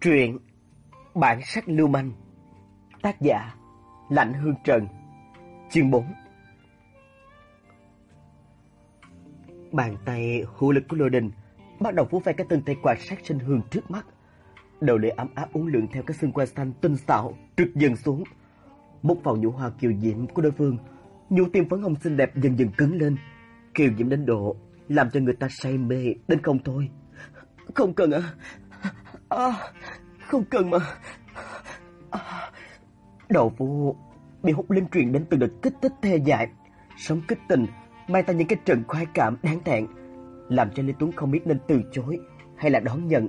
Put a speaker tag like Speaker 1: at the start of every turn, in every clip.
Speaker 1: Truyện Bản sắc lưu manh Tác giả Lạnh Hương Trần Chương 4 Bàn tay hữu lực của Lô Đình bắt đầu vỗ ve cái tân tay quan sát sinh hương trước mắt. Đầu lưỡi ấm áp uốn lượn theo cái xương quai xanh tinh xảo trượt dần xuống. Một vào nhũ hoa kiều diễm của đối phương, nhũ tim phấn hồng xinh đẹp dần dần cứng lên, kiều diễm đến độ làm cho người ta say mê đến không thôi. Không cần à, à không cần mà. À, đầu vô bị hút lên truyền đến từ đợt kích thích thê dại, sống kích tình, mang ta những cái trận khoái cảm đáng thẹn, làm cho Lê Tuấn không biết nên từ chối hay là đón nhận.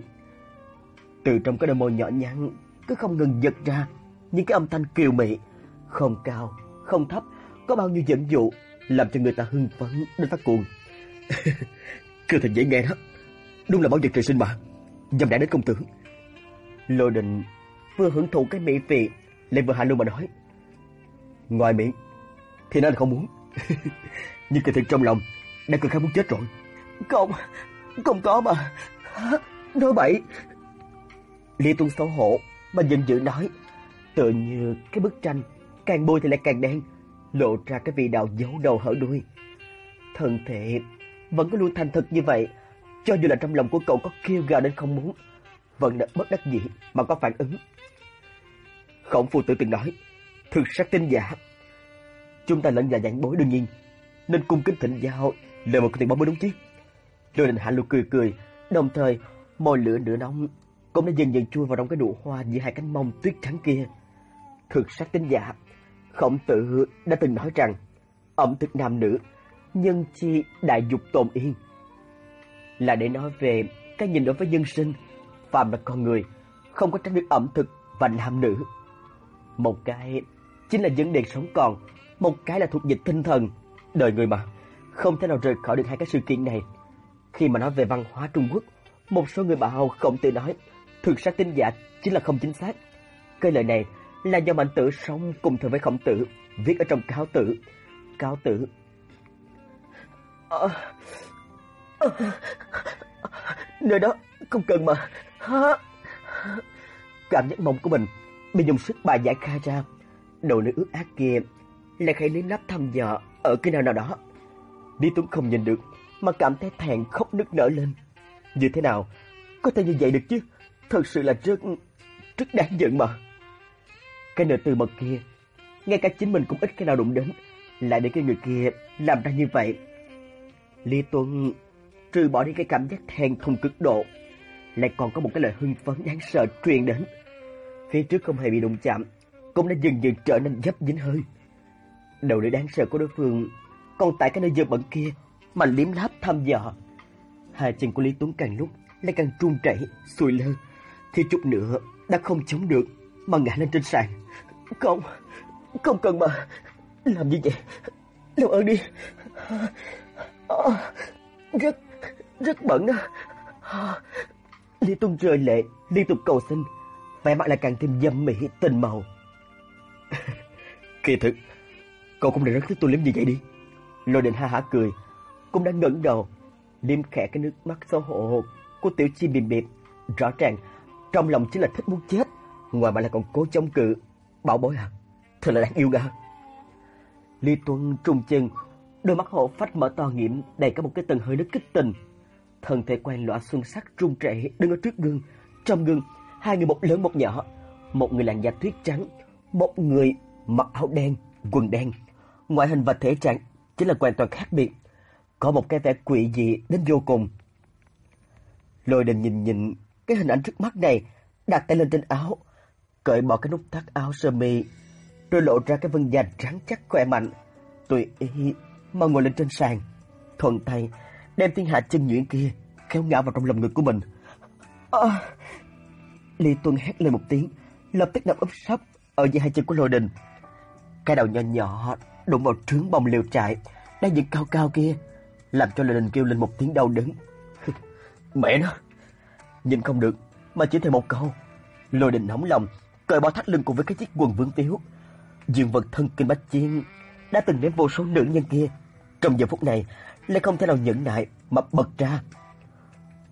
Speaker 1: Từ trong cái đôi môi nhỏ nhắn cứ không ngừng giật ra những cái âm thanh kiều mị, không cao, không thấp, có bao nhiêu dẫn dụ, làm cho người ta hưng phấn đến phát cuồng. Cứ thật dễ nghe đó, đúng là bảo vật trời sinh mà, dâm đã đến công tử. Lô Đình vừa hưởng thụ cái mỹ vị, lại vừa hạ lưu mà nói. Ngoài miệng, thì nó là không muốn. Nhưng kỳ thực trong lòng, đang cực khát muốn chết rồi. Không, không có mà. Nói bậy. Lý Tuân xấu hổ, mà giận dữ nói. Tựa như cái bức tranh, càng bôi thì lại càng đen, lộ ra cái vị đạo giấu đầu hở đuôi. Thân thể vẫn có luôn thành thực như vậy, cho dù là trong lòng của cậu có kêu gào đến không muốn, vẫn đã bất đắc dĩ mà có phản ứng. Khổng phu tử từng nói, thực sắc tinh giả. Chúng ta lẫn là dạng bối đương nhiên, nên cung kính thịnh giáo lời một tiền bóng mới đúng chứ. Lôi đình hạ lục cười cười, đồng thời môi lửa nửa nóng cũng đã dần dần chui vào trong cái nụ hoa giữa hai cánh mông tuyết trắng kia. Thực sắc tinh giả, khổng tử đã từng nói rằng ẩm thực nam nữ nhân chi đại dục tồn yên là để nói về cái nhìn đối với nhân sinh phàm là con người không có tránh được ẩm thực và nam nữ. Một cái chính là vấn đề sống còn một cái là thuộc dịch tinh thần đời người mà. Không thể nào rời khỏi được hai cái sự kiện này. Khi mà nói về văn hóa Trung Quốc một số người bảo không tự nói thực ra tinh giả chính là không chính xác. Cái lời này là do mạnh tử sống cùng thời với khổng tử viết ở trong cáo tử. Cáo tử. À, nơi đó không cần mà. Cảm giác mộng của mình bị dùng sức bài giải khai ra đầu nơi ướt ác kia lại khẽ lấy nắp thăm dò ở cái nào nào đó. Lý Tuấn không nhìn được, mà cảm thấy thẹn khóc nức nở lên. Như thế nào có thể như vậy được chứ? Thật sự là rất rất đáng giận mà. Cái nơi từ mật kia, ngay cả chính mình cũng ít cái nào đụng đến. Lại để cái người kia làm ra như vậy. Lý Tuấn trừ bỏ đi cái cảm giác thèn thùng cực độ, lại còn có một cái lời hưng phấn đáng sợ truyền đến. Phía trước không hề bị đụng chạm, cũng đã dần dần trở nên dấp dính hơi. Đầu lưỡi đáng sợ của đối phương, còn tại cái nơi dơ bẩn kia mà liếm láp thăm dò. Hai chân của Lý Tuấn càng lúc lại càng run rẩy, sùi lơ, thì chút nữa đã không chống được mà ngã lên trên sàn. Không, không cần mà làm như vậy. Làm ơn đi. Ờ, rất, rất bẩn đó. Lý Tuân rơi lệ, liên tục cầu xin, vẻ mặt lại càng thêm dâm mỹ tình màu. Kỳ thực, cậu cũng đã rất thích tôi liếm như vậy đi. Lôi định ha hả cười, cũng đã ngẩng đầu, liếm khẽ cái nước mắt xấu hổ của tiểu chi bìm bịp. Rõ ràng, trong lòng chính là thích muốn chết, ngoài mà lại còn cố chống cự. Bảo bối à, thật là đáng yêu nga. Lý Tuân trùng chân, đôi mắt hổ phách mở to nghiệm đầy cả một cái tầng hơi nước kích tình thân thể quen lõa xuân sắc run rẩy đứng ở trước gương. Trong gương, hai người một lớn một nhỏ, một người làn da tuyết trắng, một người mặc áo đen, quần đen. Ngoại hình và thể trạng chính là hoàn toàn khác biệt, có một cái vẻ quỷ dị đến vô cùng. Lôi đình nhìn nhìn cái hình ảnh trước mắt này, đặt tay lên trên áo, cởi bỏ cái nút thắt áo sơ mi, rồi lộ ra cái vân da trắng chắc khỏe mạnh, tùy ý mà ngồi lên trên sàn, thuận tay đem thiên hạ chân nhuyễn kia kéo ngã vào trong lòng ngực của mình. À, Lý Tuân hét lên một tiếng, lập tức nằm úp sấp ở dưới hai chân của Lôi Đình. Cái đầu nhỏ nhỏ đụng vào trướng bồng liều trại đang dựng cao cao kia, làm cho Lôi Đình kêu lên một tiếng đau đớn. Mẹ nó, nhìn không được mà chỉ thêm một câu. Lôi Đình nóng lòng, cởi bỏ thắt lưng cùng với cái chiếc quần vướng tiếu. Dương vật thân kinh bách chiên đã từng ném vô số nữ nhân kia. Trong giờ phút này, lại không thể nào nhẫn nại mà bật ra.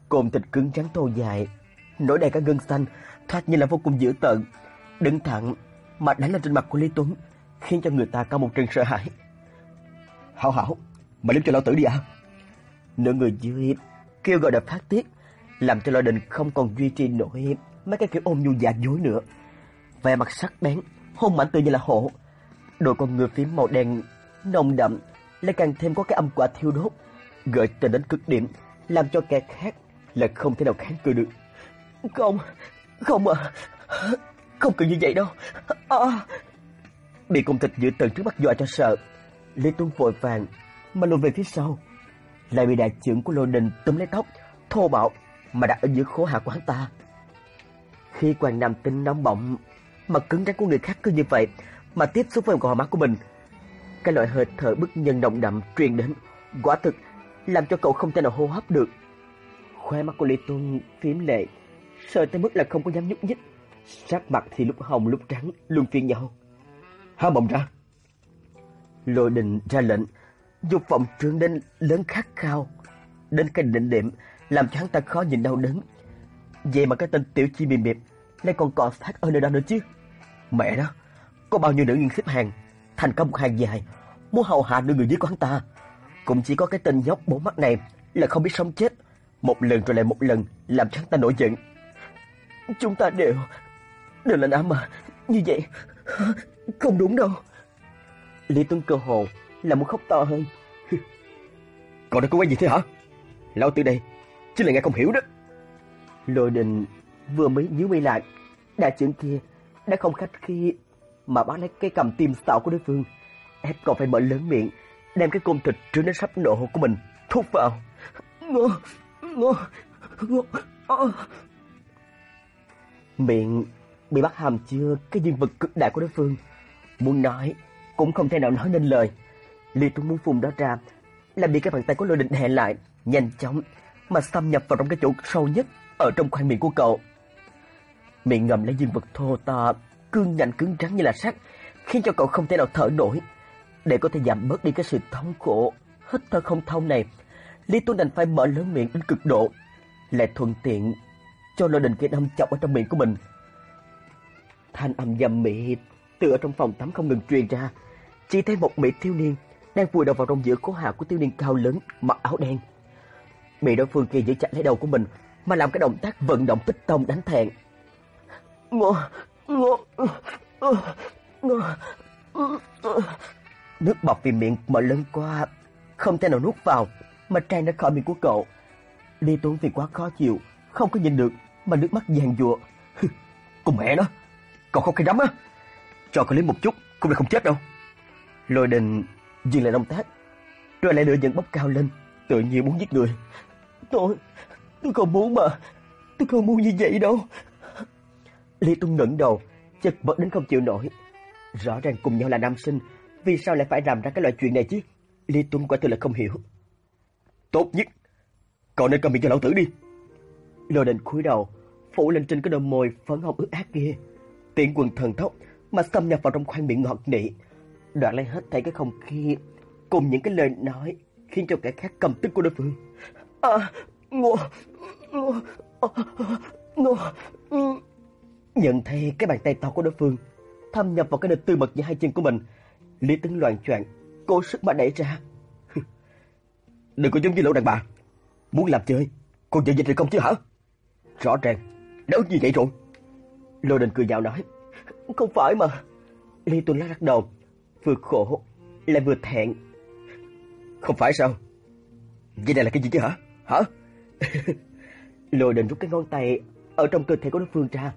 Speaker 1: Cồn thịt cứng trắng thô dài, nổi đầy cả gân xanh, thoạt như là vô cùng dữ tợn, đứng thẳng mà đánh lên trên mặt của Lý Tuấn, khiến cho người ta có một trận sợ hãi. Hảo hảo, mà liếm cho lão tử đi à? Nửa người dưới kêu gọi đập phát tiết, làm cho Lôi Đình không còn duy trì nổi mấy cái kiểu ôm nhu giả dối nữa. Vẻ mặt sắc bén, hung mạnh tự như là hổ. Đôi con người phím màu đen nồng đậm lại càng thêm có cái âm quả thiêu đốt, gợi tình đến cực điểm, làm cho kẻ khác là không thể nào kháng cự được. Không, không à, không cần như vậy đâu. À. Bị cung thịt giữ tần trước mắt dọa cho sợ, Lê Tuấn vội vàng mà lùi về phía sau, lại bị đại trưởng của Lô Đình túm lấy tóc, thô bạo mà đặt ở giữa khố hạ quán ta. Khi quan nam tinh nóng bỏng mà cứng rắn của người khác cứ như vậy mà tiếp xúc với gò má của mình, cái loại hơi thở bức nhân động đậm truyền đến, quả thực làm cho cậu không thể nào hô hấp được. Khóe mắt của Lý Tuân phím lệ, sợ tới mức là không có dám nhúc nhích. Sắc mặt thì lúc hồng lúc trắng luôn phiên nhau. Há mộng ra. Lôi đình ra lệnh, dục vọng trương đến lớn khát khao, đến cái định điểm làm cho hắn ta khó nhìn đau đớn. Vậy mà cái tên tiểu chi mềm mềm lại còn cọ sát ở nơi đó nữa chứ. Mẹ đó, có bao nhiêu nữ nhân xếp hàng, thành công một hàng dài, muốn hầu hạ nữ người dưới của hắn ta. Cũng chỉ có cái tên nhóc bốn mắt này là không biết sống chết, một lần rồi lại một lần làm cho hắn ta nổi giận. Chúng ta đều, đều là nam mà, như vậy, không đúng đâu. Lý Tuấn cơ hồ là muốn khóc to hơn. Còn đã có cái gì thế hả? Lão từ đây, chính là nghe không hiểu đó. Lôi đình vừa mới nhíu mày lại, đại trưởng kia đã không khách khi mà bắt lấy cái cầm tim xạo của đối phương, ép còn phải mở lớn miệng, đem cái côn thịt trướng đến sắp nổ của mình thúc vào. Ngô, ngô, ngô, oh. Miệng bị bắt hàm chưa cái dương vật cực đại của đối phương, muốn nói cũng không thể nào nói nên lời. Lý Tuấn muốn phun đó ra, là bị cái bàn tay của lôi định hẹn lại, nhanh chóng mà xâm nhập vào trong cái chỗ sâu nhất ở trong khoang miệng của cậu. Miệng ngầm lấy dương vật thô to, cương ngạnh cứng rắn như là sắt, khiến cho cậu không thể nào thở nổi. Để có thể giảm bớt đi cái sự thống khổ, hít thở không thông này, Lý Tuấn đành phải mở lớn miệng đến cực độ, lại thuận tiện cho lôi đình kia đâm chọc ở trong miệng của mình. Thanh âm dầm mị từ ở trong phòng tắm không ngừng truyền ra, chỉ thấy một mỹ thiếu niên đang vùi đầu vào trong giữa cố hạ của thiếu niên cao lớn mặc áo đen. Bị đối phương kia giữ chặt lấy đầu của mình mà làm cái động tác vận động tích tông đánh thẹn. Ngô, Nước bọt vì miệng mở lớn quá không thể nào nuốt vào, mà tràn ra khỏi miệng của cậu. Lê Tuấn vì quá khó chịu, không có nhìn được, mà nước mắt vàng giụa. Cùng mẹ nó, cậu không khai đắm á. Cho cậu lấy một chút, cũng là không chết đâu. Lôi đình dừng lại động tác, rồi lại lửa dần bốc cao lên, tự nhiên muốn giết người. Tôi, tôi không muốn mà, tôi không muốn như vậy đâu. Lý Tuấn ngẩng đầu, chật vật đến không chịu nổi. Rõ ràng cùng nhau là nam sinh, vì sao lại phải làm ra cái loại chuyện này chứ? Lý Tuấn quả thực là không hiểu. Tốt nhất, cậu nên cầm miệng cho lão tử đi. Lô định cúi đầu, phủ lên trên cái đôi môi phấn hồng ướt át kia. Tiện quần thần tốc mà xâm nhập vào trong khoang miệng ngọt nị. Đoạn lấy hết thảy cái không khí cùng những cái lời nói khiến cho kẻ khác cầm tức của đối phương. À, ngô, ngô, ngô, ngô. Nhận thấy cái bàn tay to của đối phương thâm nhập vào cái nơi tư mật giữa hai chân của mình, Lý Tấn loạn choạng, cố sức mà đẩy ra. Đừng có giống như lỗ đàn bà, muốn làm chơi, còn giờ dịch thì không chứ hả? Rõ ràng, đã như vậy rồi. Lô Đình cười nhạo nói, không phải mà. Lý Tuấn lắc đầu, vừa khổ lại vừa thẹn. Không phải sao? Vậy này là cái gì chứ hả? Hả? Lô Đình rút cái ngón tay ở trong cơ thể của đối phương ra,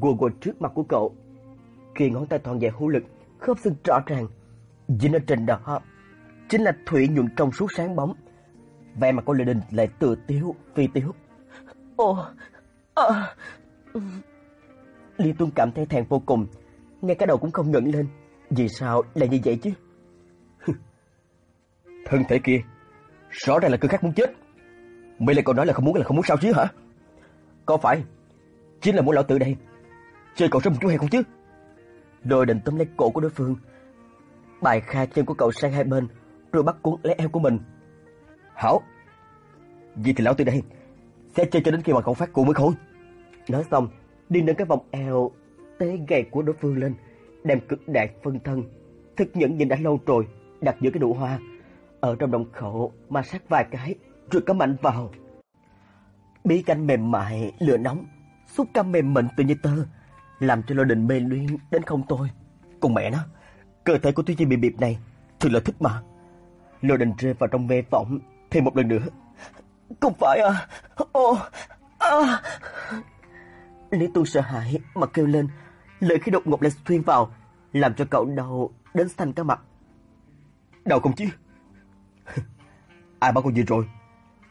Speaker 1: quơ quơ trước mặt của cậu. Khi ngón tay toàn dài hữu lực, khớp xương rõ ràng, dính ở trên đó chính là thủy nhuận trong suốt sáng bóng. Vẻ mặt của Lê Đình lại tự tiếu, phi tiếu. Ồ, à. Lý Tuân cảm thấy thẹn vô cùng, ngay cái đầu cũng không ngẩng lên. Vì sao lại như vậy chứ? Thân thể kia, rõ ràng là cơ khắc muốn chết. Mày lại còn nói là không muốn là không muốn sao chứ hả? Có phải, chính là muốn lão tử đây. Chơi cậu ra một chút hay không chứ? Rồi định tấm lấy cổ của đối phương. Bài khai chân của cậu sang hai bên, rồi bắt cuốn lấy eo của mình. Hảo, vì thì lão tử đây, sẽ chơi cho đến khi mà cậu phát cuồng mới thôi. Nói xong, đi đến cái vòng eo tế gầy của đối phương lên, đem cực đại phân thân, thực nhẫn nhìn đã lâu rồi, đặt giữa cái nụ hoa, ở trong đồng khẩu mà sát vài cái, rồi cắm mạnh vào. Bí canh mềm mại, lửa nóng, xúc cam mềm mịn tự như tơ, làm cho Lôi Đình mê luyến đến không tôi. Cùng mẹ nó, cơ thể của Tuy Chi bị bịp này, thì là thích mà. Lôi Đình rơi vào trong mê vọng, thêm một lần nữa. Không phải à, ô, à. Lý Tu sợ hãi mà kêu lên, lời khi đột ngột lại xuyên vào, làm cho cậu đau đến xanh cả mặt. Đau không chứ? Ai bảo con gì rồi?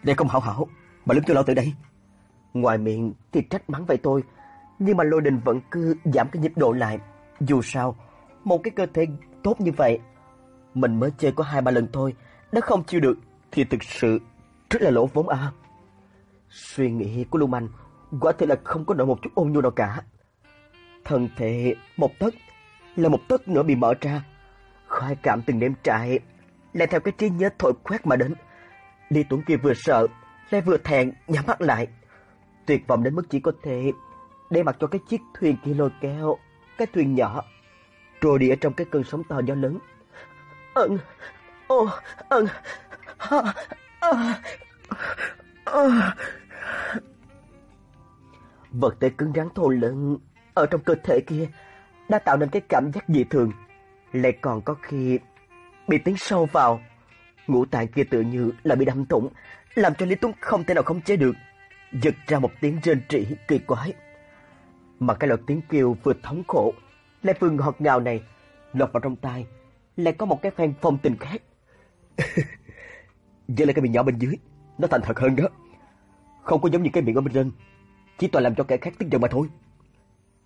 Speaker 1: Để không hảo hảo, mà đứng cho lão tử đây. Ngoài miệng thì trách mắng vậy tôi, nhưng mà lôi đình vẫn cứ giảm cái nhịp độ lại. Dù sao, một cái cơ thể tốt như vậy, mình mới chơi có hai ba lần thôi, đã không chịu được thì thực sự rất là lỗ vốn à. Suy nghĩ của Lưu Manh quả thật là không có nổi một chút ôn nhu nào cả. Thân thể một tấc là một tấc nữa bị mở ra, khoái cảm từng đêm trại lại theo cái trí nhớ thổi quét mà đến. Lý Tuấn kia vừa sợ, lại vừa thẹn nhắm mắt lại, tuyệt vọng đến mức chỉ có thể để mặc cho cái chiếc thuyền kia lôi kéo cái thuyền nhỏ trôi đi ở trong cái cơn sóng to gió lớn. Ân, ô, ân, ha, à, à. Vật thể cứng rắn thô lớn ở trong cơ thể kia đã tạo nên cái cảm giác dị thường, lại còn có khi bị tiếng sâu vào. Ngũ tạng kia tự như là bị đâm thủng, làm cho Lý Tuấn không thể nào khống chế được, giật ra một tiếng rên rỉ kỳ quái. Mà cái loại tiếng kêu vừa thống khổ, lại vừa ngọt ngào này, lọt vào trong tai, lại có một cái phen phong tình khác. Vậy là cái miệng nhỏ bên dưới, nó thành thật hơn đó. Không có giống như cái miệng ở bên trên, chỉ toàn làm cho kẻ khác tức giận mà thôi.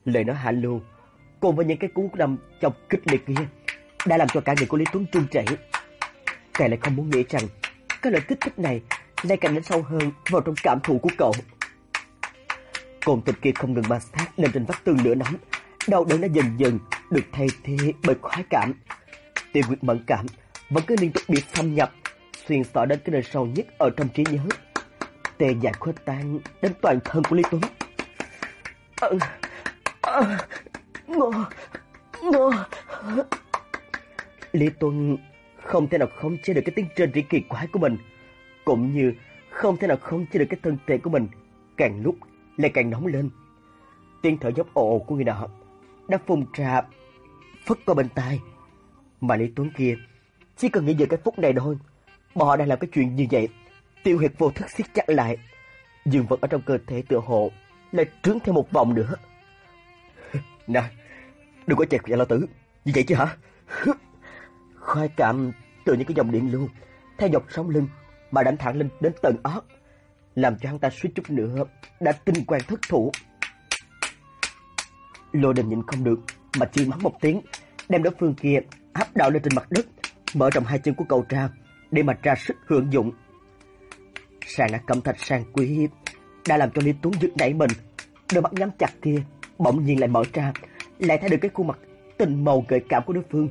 Speaker 1: Lời nó hạ lưu, cùng với những cái cú đâm chọc kích liệt kia, đã làm cho cả người của Lý Tuấn trung chảy. Kẻ lại không muốn nghĩ rằng cái lời kích thích này lại càng đến sâu hơn vào trong cảm thụ của cậu. Cồn thịt kia không ngừng ma sát lên trên vách tường lửa nóng, đau đớn đã dần dần được thay thế bởi khoái cảm. Tiêu nguyệt mẫn cảm vẫn cứ liên tục bị xâm nhập, xuyên xỏ đến cái nơi sâu nhất ở trong trí nhớ. Tê dại khuếch tan đến toàn thân của Lý Tuấn. À, à, ngô, ngô. Lý Tuấn không thể nào khống chế được cái tiếng trên rỉ kỳ quái của mình, cũng như không thể nào khống chế được cái thân thể của mình, càng lúc lại càng nóng lên. Tiếng thở dốc ồ của người nọ đã phun ra phất qua bên tai. Mà Lý Tuấn kia chỉ cần nghĩ về cái phút này thôi, bọn họ đang làm cái chuyện như vậy, tiêu huyệt vô thức siết chặt lại, dương vật ở trong cơ thể tựa hồ lại trướng thêm một vòng nữa. Nè, đừng có chẹt vào lão tử, như vậy chứ hả? Khoai cảm từ những cái dòng điện lưu theo dọc sống lưng mà đánh thẳng lên đến tận óc, làm cho hắn ta suýt chút nữa đã tinh quan thất thủ. Lô đình nhìn không được mà chỉ mắng một tiếng, đem đối phương kia áp đảo lên trên mặt đất, mở rộng hai chân của cậu ra để mà ra sức hưởng dụng. Sàn đã cẩm thạch sang quý đã làm cho Lý Tuấn giật nảy mình, đôi mắt nhắm chặt kia bỗng nhiên lại mở ra, lại thấy được cái khuôn mặt tình màu gợi cảm của đối phương,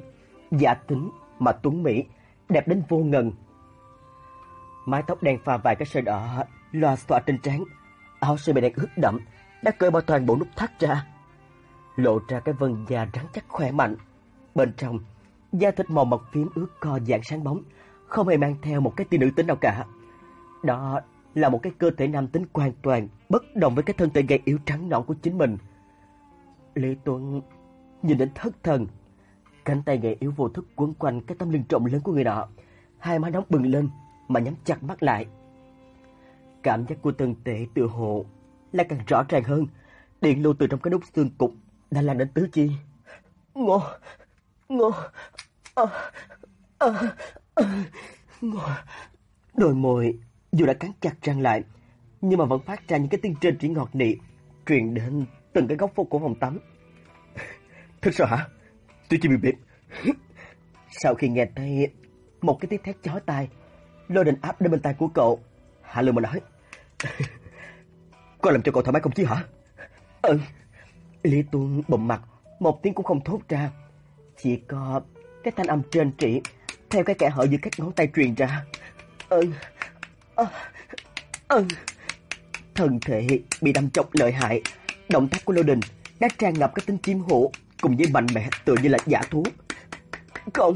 Speaker 1: giả tính mà tuấn mỹ, đẹp đến vô ngần. Mái tóc đen pha vài cái sợi đỏ loa xòa trên trán, áo sơ mi đen ướt đẫm đã cởi bỏ toàn bộ nút thắt ra, lộ ra cái vân da rắn chắc khỏe mạnh. Bên trong, da thịt màu mật phím ướt co dạng sáng bóng, không hề mang theo một cái tia nữ tính nào cả. Đó là một cái cơ thể nam tính hoàn toàn bất đồng với cái thân thể gầy yếu trắng nõn của chính mình. Lê Tuấn nhìn đến thất thần, cánh tay gầy yếu vô thức quấn quanh cái tấm lưng rộng lớn của người nọ, hai má nóng bừng lên mà nhắm chặt mắt lại. Cảm giác của thân thể tự hộ lại càng rõ ràng hơn, điện lưu từ trong cái nút xương cục đã lan đến tứ chi. Ngô, ngô, à, à, à, ngô. Đôi môi dù đã cắn chặt răng lại, nhưng mà vẫn phát ra những cái tiếng trên chỉ ngọt nị, truyền đến từng cái góc phố của phòng tắm. Thật sao hả? Tôi chỉ bị bịp. Sau khi nghe thấy một cái tiếng thét chói tai, lôi đình áp đến bên tai của cậu, Hạ Lương mà nói. Có làm cho cậu thoải mái không chứ hả? Ừ. Lý Tuân bụm mặt, một tiếng cũng không thốt ra. Chỉ có cái thanh âm trên trị, theo cái kẻ hở giữa các ngón tay truyền ra. Ừ. Ờ. Ừ. Thân thể bị đâm chọc lợi hại, Động tác của Lô Đình đã tràn ngập cái tính chim hổ cùng với mạnh mẽ tựa như là giả thú. Không,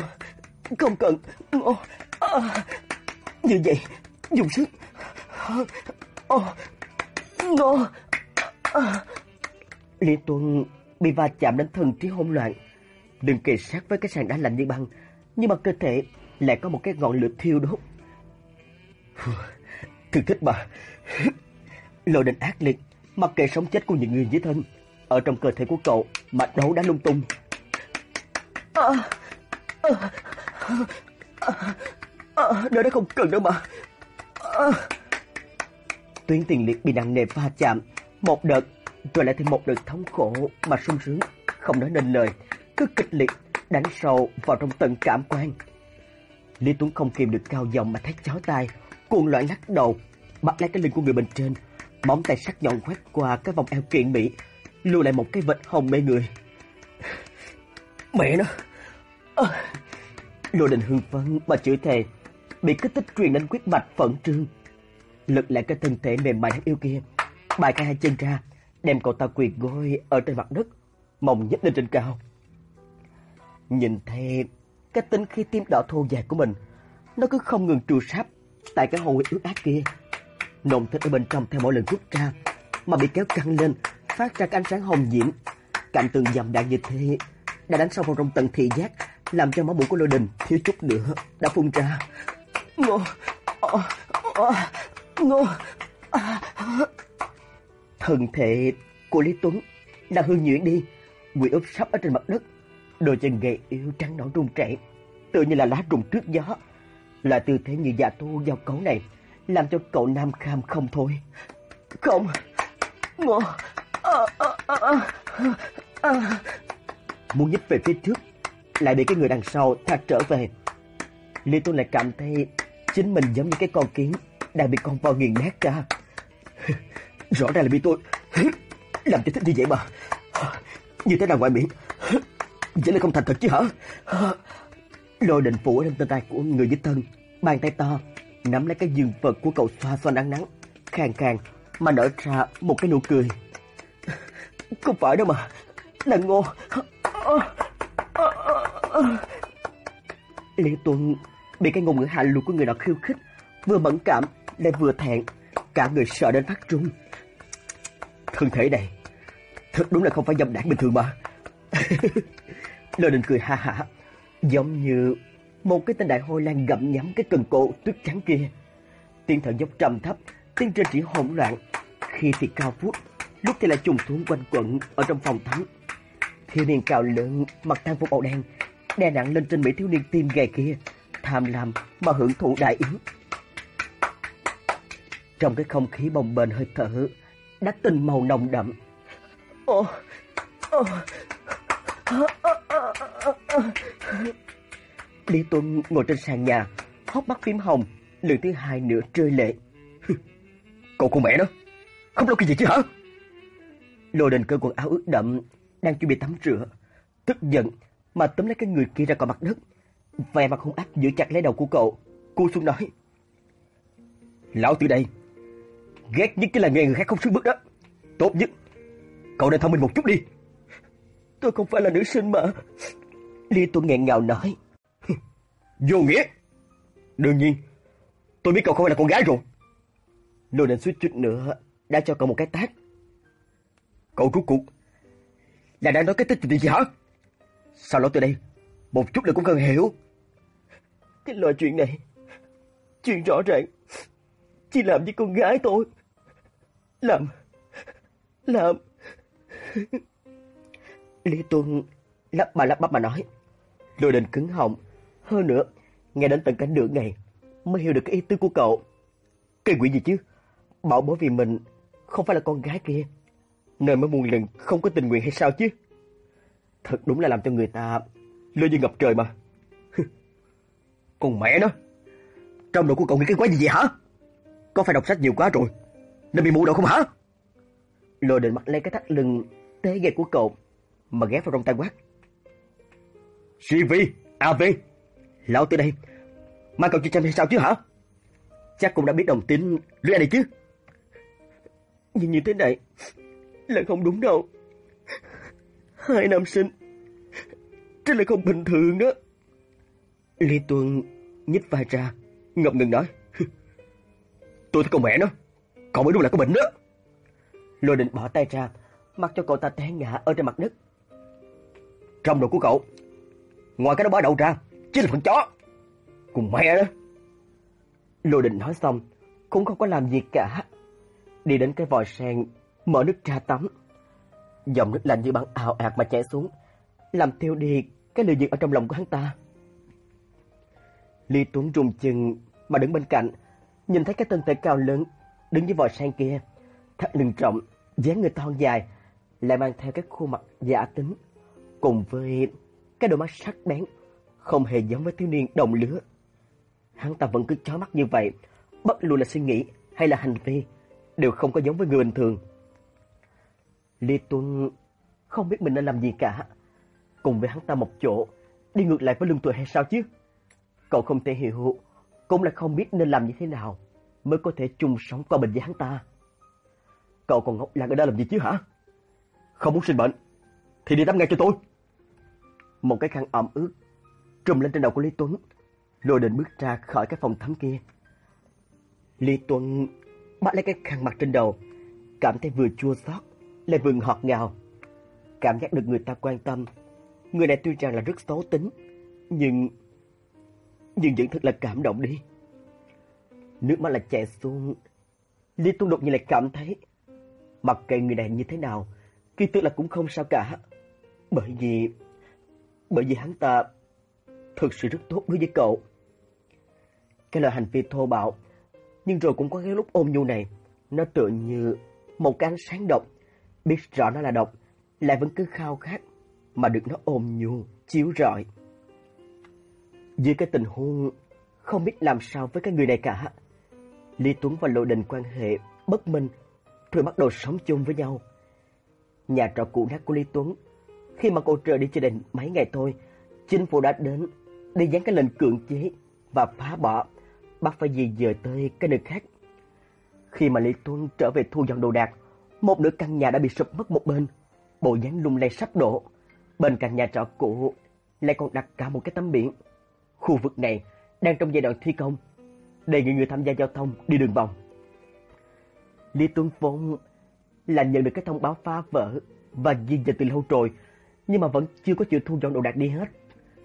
Speaker 1: không cần, à, như vậy, dùng sức. À, Ngô. Liên Tuân bị va chạm đến thần trí hỗn loạn, đừng kề sát với cái sàn đá lạnh như băng, nhưng mà cơ thể lại có một cái ngọn lửa thiêu đốt. Thương thích mà. Lôi đình ác liệt, mặc kệ sống chết của những người dưới thân, ở trong cơ thể của cậu mà đấu đá lung tung. À, à, à, à, đó không cần đâu mà. À. Tuyến tiền liệt bị nặng nề va chạm, một đợt, rồi lại thêm một đợt thống khổ mà sung sướng, không nói nên lời, cứ kịch liệt đánh sâu vào trong tận cảm quan. Lý Tuấn không kìm được cao giọng mà thét chói tai, cuồng loạn lắc đầu, bắt lấy cái lưng của người bên trên, móng tay sắc nhọn quét qua cái vòng eo kiện mỹ, lưu lại một cái vệt hồng mê người. Mẹ nó! À. Lô đình hưng phấn mà chửi thề, bị kích thích truyền đến quyết mạch phận trương. Lực lại cái thân thể mềm mại đáng yêu kia, bài cái hai chân ra, đem cậu ta quỳ gối ở trên mặt đất, mông nhấc lên trên cao. Nhìn thấy cái tính khi tim đỏ thô dài của mình, nó cứ không ngừng trù sáp tại cái hồn ướt át kia. Nồng thịt ở bên trong theo mỗi lần rút ra, mà bị kéo căng lên, phát ra cái ánh sáng hồng diễm. Cạnh tường dầm đạn như thế, đã đánh sâu vào trong tầng thị giác, làm cho máu mũi của lôi đình thiếu chút nữa đã phun ra. Ngô, ờ, ờ, ngô, thân thể của Lý Tuấn đã hư nhuyễn đi, quỷ ướp sắp ở trên mặt đất, đôi chân gầy yếu trắng nõn rung trẻ tự như là lá rụng trước gió. Là tư thế như già tu giao cấu này, làm cho cậu Nam Kham không thôi. Không, ngô, à, à, à, muốn nhích về phía trước, lại bị cái người đằng sau tha trở về. Lý Tuấn lại cảm thấy chính mình giống như cái con kiến đang bị con bò nghiền nát ra. Rõ ràng là bị tôi làm cho thích như vậy mà. Như thế nào ngoài miệng? Vậy là không thành thật chứ hả? Lôi định phủ lên tên tay của người dưới thân, bàn tay to, nắm lấy cái dương vật của cậu xoa xoa nắng nắng, khàn khàn mà nở ra một cái nụ cười. Không phải đâu mà, là ngô. Liên Tuấn bị cái ngôn ngữ hạ lưu của người đó khiêu khích, vừa mẫn cảm lại vừa thẹn, cả người sợ đến phát run Thân thể này, thật đúng là không phải dâm đảng bình thường mà. Lôi đình cười ha ha, giống như một cái tên đại hôi lan gặm nhắm cái cần cổ tuyết trắng kia. Tiếng thở dốc trầm thấp, tiếng trên chỉ hỗn loạn, khi thì cao vút, lúc thì lại trùng xuống quanh quẩn ở trong phòng tắm. Thiếu niên cao lớn, mặc than phục màu đen, đè nặng lên trên mỹ thiếu niên tim gầy kia, tham lam mà hưởng thụ đại yến. Trong cái không khí bồng bềnh hơi thở, đã tinh màu nồng đậm. Ô, ô, Lý Tuân ngồi trên sàn nhà, hốc mắt phím hồng, lần thứ hai nữa rơi lệ. Cậu con mẹ đó không lo cái gì chứ hả? Lô đình cơ quần áo ướt đậm, đang chuẩn bị tắm rửa. Tức giận mà túm lấy cái người kia ra khỏi mặt đất. Vẻ mặt hung ác giữ chặt lấy đầu của cậu. Cô xuống nói. Lão từ đây, ghét nhất cái là nghe người khác không sướng bước đó. Tốt nhất, cậu nên thông minh một chút đi. Tôi không phải là nữ sinh mà. Lý Tuấn nghẹn ngào nói. Vô nghĩa. Đương nhiên, tôi biết cậu không phải là con gái rồi. Lôi định suýt chút nữa đã cho cậu một cái tát. Cậu rút cuộc là đang nói cái tích gì hả? Sao lỗi từ đây? Một chút là cũng cần hiểu. Cái loại chuyện này, chuyện rõ ràng, chỉ làm với con gái tôi. Làm, làm. Lý Tuân lắp bà lắp bắp mà nói. Lôi đình cứng họng. Hơn nữa, nghe đến tận cảnh nửa ngày mới hiểu được cái ý tứ của cậu. Cái quỷ gì chứ? Bảo bởi vì mình không phải là con gái kia. Nên mới muôn lần không có tình nguyện hay sao chứ? Thật đúng là làm cho người ta lôi như ngập trời mà. Con mẹ nó! Trong đầu của cậu nghĩ cái quái gì vậy hả? Có phải đọc sách nhiều quá rồi? Nên bị mù đầu không hả? Lôi định mặt lên cái thắt lưng tế ghê của cậu mà ghé vào trong tay quát. CV, AV, lão tới đây, mà cậu chưa chăm hay sao chứ hả? Chắc cũng đã biết đồng tính lưỡi này chứ. Nhưng như thế này, là không đúng đâu. Hai nam sinh, 这 là không bình thường đó. Lý Tuân nhích vai ra, ngập ngừng nói. Tôi thấy con mẹ nó, cậu mới đúng là có bệnh đó. Lôi định bỏ tay ra, mặc cho cậu ta té ngã ở trên mặt đất. Trong đồ của cậu, ngoài cái đó bỏ đầu ra, chính là phần chó. Cùng mẹ đó. Lôi định nói xong, cũng không có làm gì cả. Đi đến cái vòi sen, mở nước ra tắm. Dòng nước lạnh như băng ào ạt mà chảy xuống, làm tiêu đi cái lửa giận ở trong lòng của hắn ta. Lý Tuấn rùng chừng mà đứng bên cạnh, nhìn thấy cái thân thể cao lớn đứng dưới vòi sen kia, thắt lưng rộng, dáng người thon dài, lại mang theo cái khuôn mặt giả tính, cùng với cái đôi mắt sắc bén, không hề giống với thiếu niên đồng lứa. Hắn ta vẫn cứ chói mắt như vậy, bất luận là suy nghĩ hay là hành vi, đều không có giống với người bình thường. Lý Tuấn không biết mình nên làm gì cả. Cùng với hắn ta một chỗ, đi ngược lại với lương tuổi hay sao chứ? Cậu không thể hiểu, cũng là không biết nên làm như thế nào mới có thể chung sống qua bình với hắn ta. Cậu còn ngốc lạc ở đây làm gì chứ hả? Không muốn sinh bệnh, thì đi tắm ngay cho tôi. Một cái khăn ẩm ướt trùm lên trên đầu của Lý Tuấn, rồi định bước ra khỏi cái phòng tắm kia. Lý Tuấn bắt lấy cái khăn mặt trên đầu, cảm thấy vừa chua xót, lại vừa ngọt ngào. Cảm giác được người ta quan tâm. Người này tuy rằng là rất xấu tính, nhưng nhưng vẫn thật là cảm động đi. Nước mắt lại chảy xuống. Lý Tuấn đột nhiên lại cảm thấy mặc kệ người này như thế nào, kỳ thực là cũng không sao cả. Bởi vì bởi vì hắn ta thực sự rất tốt đối với cậu. Cái lời hành vi thô bạo, nhưng rồi cũng có cái lúc ôm nhu này, nó tựa như một cái ánh sáng độc, biết rõ nó là độc, lại vẫn cứ khao khát mà được nó ôm nhu, chiếu rọi. Dưới cái tình huống không biết làm sao với cái người này cả, Lý Tuấn và Lộ Đình quan hệ bất minh, rồi bắt đầu sống chung với nhau. Nhà trọ cũ nát của Lý Tuấn, khi mà cô trời đi chơi đình mấy ngày thôi, chính phủ đã đến để dán cái lệnh cưỡng chế và phá bỏ, bắt phải di dời tới cái nơi khác. Khi mà Lý Tuấn trở về thu dọn đồ đạc, một nửa căn nhà đã bị sụp mất một bên, bộ dáng lung lay sắp đổ. Bên cạnh nhà trọ cũ lại còn đặt cả một cái tấm biển. Khu vực này đang trong giai đoạn thi công, đề nghị người tham gia giao thông đi đường vòng. Lý Tuấn phong là nhận được cái thông báo phá vỡ và di dời từ lâu rồi, nhưng mà vẫn chưa có chịu thu dọn đồ đạc đi hết.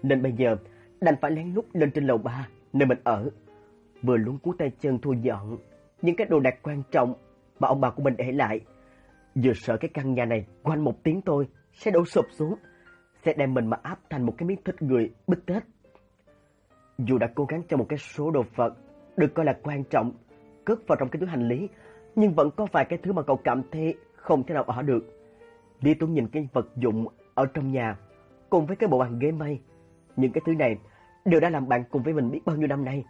Speaker 1: Nên bây giờ đành phải lén lút lên trên lầu ba nơi mình ở. Vừa luống cú tay chân thu dọn những cái đồ đạc quan trọng mà ông bà của mình để lại. Vừa sợ cái căn nhà này quanh một tiếng tôi sẽ đổ sụp xuống, sẽ đem mình mà áp thành một cái miếng thịt người bít tết. Dù đã cố gắng cho một cái số đồ vật được coi là quan trọng cất vào trong cái túi hành lý, nhưng vẫn có vài cái thứ mà cậu cảm thấy không thể nào ở được. Lý Tuấn nhìn cái vật dụng ở trong nhà cùng với cái bộ bàn ghế mây. Những cái thứ này đều đã làm bạn cùng với mình biết bao nhiêu năm nay.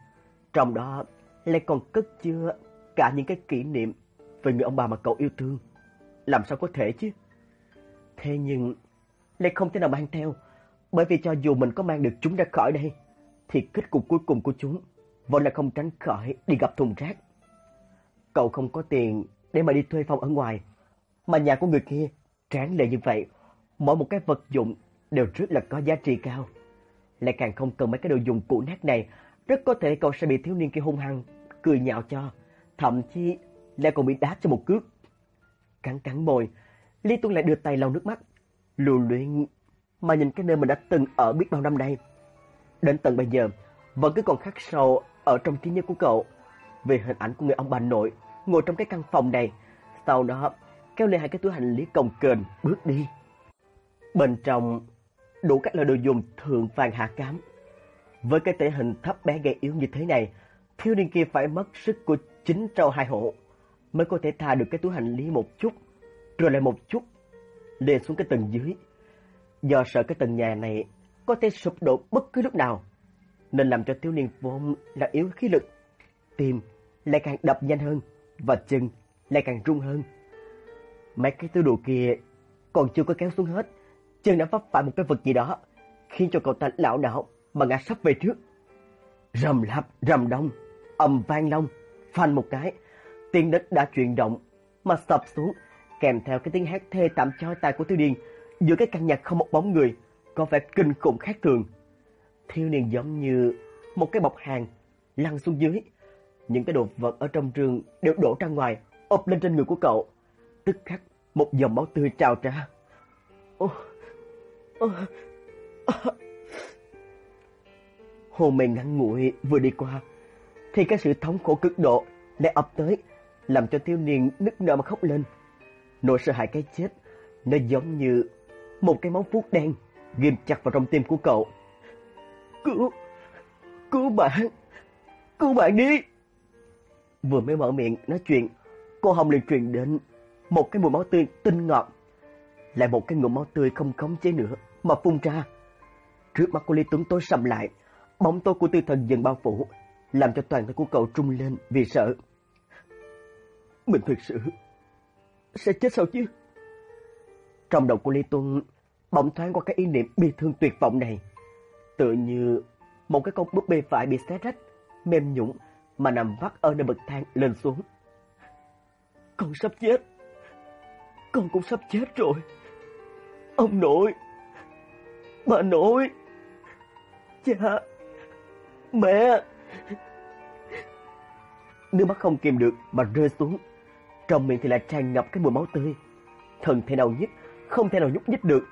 Speaker 1: Trong đó lại còn cất chứa cả những cái kỷ niệm về người ông bà mà cậu yêu thương. Làm sao có thể chứ? Thế nhưng lại không thể nào mang theo, bởi vì cho dù mình có mang được chúng ra khỏi đây, thì kết cục cuối cùng của chúng vẫn là không tránh khỏi đi gặp thùng rác. Cậu không có tiền để mà đi thuê phòng ở ngoài, mà nhà của người kia tráng lệ như vậy, mỗi một cái vật dụng đều rất là có giá trị cao. Lại càng không cần mấy cái đồ dùng cũ nát này, rất có thể cậu sẽ bị thiếu niên kia hung hăng, cười nhạo cho, thậm chí lại còn bị đá cho một cước. Cắn cắn môi, Lý Tuấn lại đưa tay lau nước mắt, lưu luyện mà nhìn cái nơi mình đã từng ở biết bao năm nay. Đến tận bây giờ, vẫn cứ còn khắc sâu ở trong trí nhớ của cậu về hình ảnh của người ông bà nội ngồi trong cái căn phòng này. Sau đó, kéo lên hai cái túi hành lý cồng kềnh bước đi. Bên trong đủ các loại đồ dùng thượng vàng hạ cám. Với cái thể hình thấp bé gầy yếu như thế này, thiếu niên kia phải mất sức của chính trâu hai hộ mới có thể tha được cái túi hành lý một chút, rồi lại một chút, lên xuống cái tầng dưới. Do sợ cái tầng nhà này có thể sụp đổ bất cứ lúc nào, nên làm cho thiếu niên vốn là yếu khí lực, tim lại càng đập nhanh hơn và chân lại càng rung hơn. Mấy cái thứ đồ kia còn chưa có kéo xuống hết, chân đã vấp phải một cái vật gì đó, khiến cho cậu ta lảo đảo mà ngã sắp về trước. Rầm lạp, rầm đông, ầm vang long, phanh một cái, tiền đất đã chuyển động mà sập xuống, kèm theo cái tiếng hét thê tạm chói tai của thiếu niên giữa cái căn nhà không một bóng người, có vẻ kinh khủng khác thường. Thiếu niên giống như một cái bọc hàng lăn xuống dưới, những cái đồ vật ở trong trường đều đổ ra ngoài, ập lên trên người của cậu. Tức khắc một dòng máu tươi trào ra. Ô, ô, ô. Hồn mê ngắn ngủi vừa đi qua, thì cái sự thống khổ cực độ lại ập tới, làm cho thiếu niên nức nở mà khóc lên. Nỗi sợ hãi cái chết, nó giống như một cái móng vuốt đen ghim chặt vào trong tim của cậu. Cứu, cứu bạn, cứu bạn đi. Vừa mới mở miệng nói chuyện, cô Hồng liền truyền đến một cái mùi máu tươi tinh ngọt, lại một cái ngụm máu tươi không khống chế nữa mà phun ra. Trước mắt của Lý Tuấn tối sầm lại, bóng tối của tư thần dần bao phủ, làm cho toàn thân của cậu trung lên vì sợ. Mình thực sự sẽ chết sao chứ? Trong đầu của Lý Tuân bỗng thoáng qua cái ý niệm bi thương tuyệt vọng này, tự như một cái con búp bê phải bị xé rách, mềm nhũn mà nằm vắt ở nơi bậc thang lên xuống. Con sắp chết. Con cũng sắp chết rồi. Ông nội. Bà nội. Cha. Mẹ. Nước mắt không kìm được mà rơi xuống. Trong miệng thì lại tràn ngập cái mùi máu tươi. Thần thể nào nhích, không thể nào nhúc nhích được.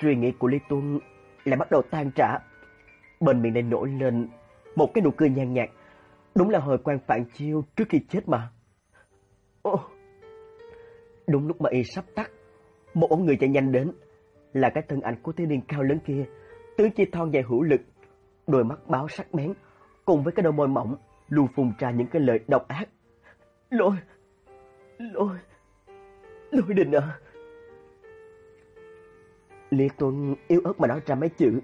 Speaker 1: Suy nghĩ của Lý Tuân lại bắt đầu tan trả. Bên miệng này nổi lên một cái nụ cười nhàn nhạt. Đúng là hồi quan phản chiêu trước khi chết mà. Ồ. Đúng lúc mà y sắp tắt, một bóng người chạy nhanh đến, là cái thân ảnh của thiếu niên cao lớn kia, tứ chi thon dài hữu lực, đôi mắt báo sắc bén, cùng với cái đôi môi mỏng luôn phun ra những cái lời độc ác. Lôi, lôi, lôi đình à. liệt Tuấn yếu ớt mà nói ra mấy chữ,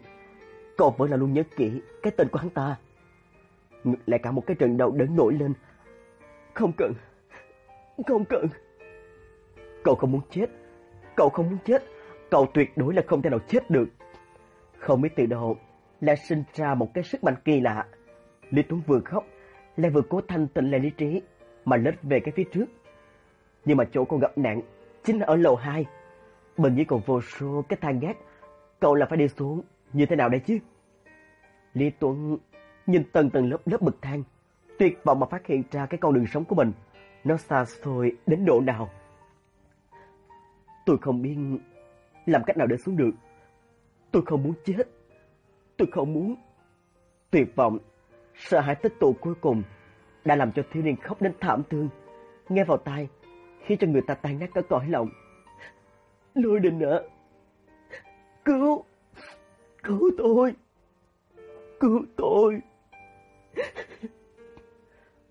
Speaker 1: cậu vẫn là luôn nhớ kỹ cái tên của hắn ta. Lại cả một cái trận đầu đớn nổi lên. Không cần, không cần. Cậu không muốn chết. Cậu không muốn chết. Cậu tuyệt đối là không thể nào chết được. Không biết từ đâu lại sinh ra một cái sức mạnh kỳ lạ. Lý Tuấn vừa khóc, lại vừa cố thanh tịnh lại lý trí, mà lết về cái phía trước. Nhưng mà chỗ cô gặp nạn chính là ở lầu 2. Bên dưới còn vô số cái thang gác. Cậu là phải đi xuống như thế nào đây chứ? Lý Tuấn nhìn tầng tầng lớp lớp bậc thang, tuyệt vọng mà phát hiện ra cái con đường sống của mình. Nó xa xôi đến độ nào. Tôi không biết làm cách nào để xuống được. Tôi không muốn chết. Tôi không muốn. Tuyệt vọng, sợ hãi tích tụ cuối cùng đã làm cho thiếu niên khóc đến thảm thương. Nghe vào tai, khiến cho người ta tan nát cả cõi lòng. Lôi đình ạ! Cứu! Cứu tôi! Cứu tôi!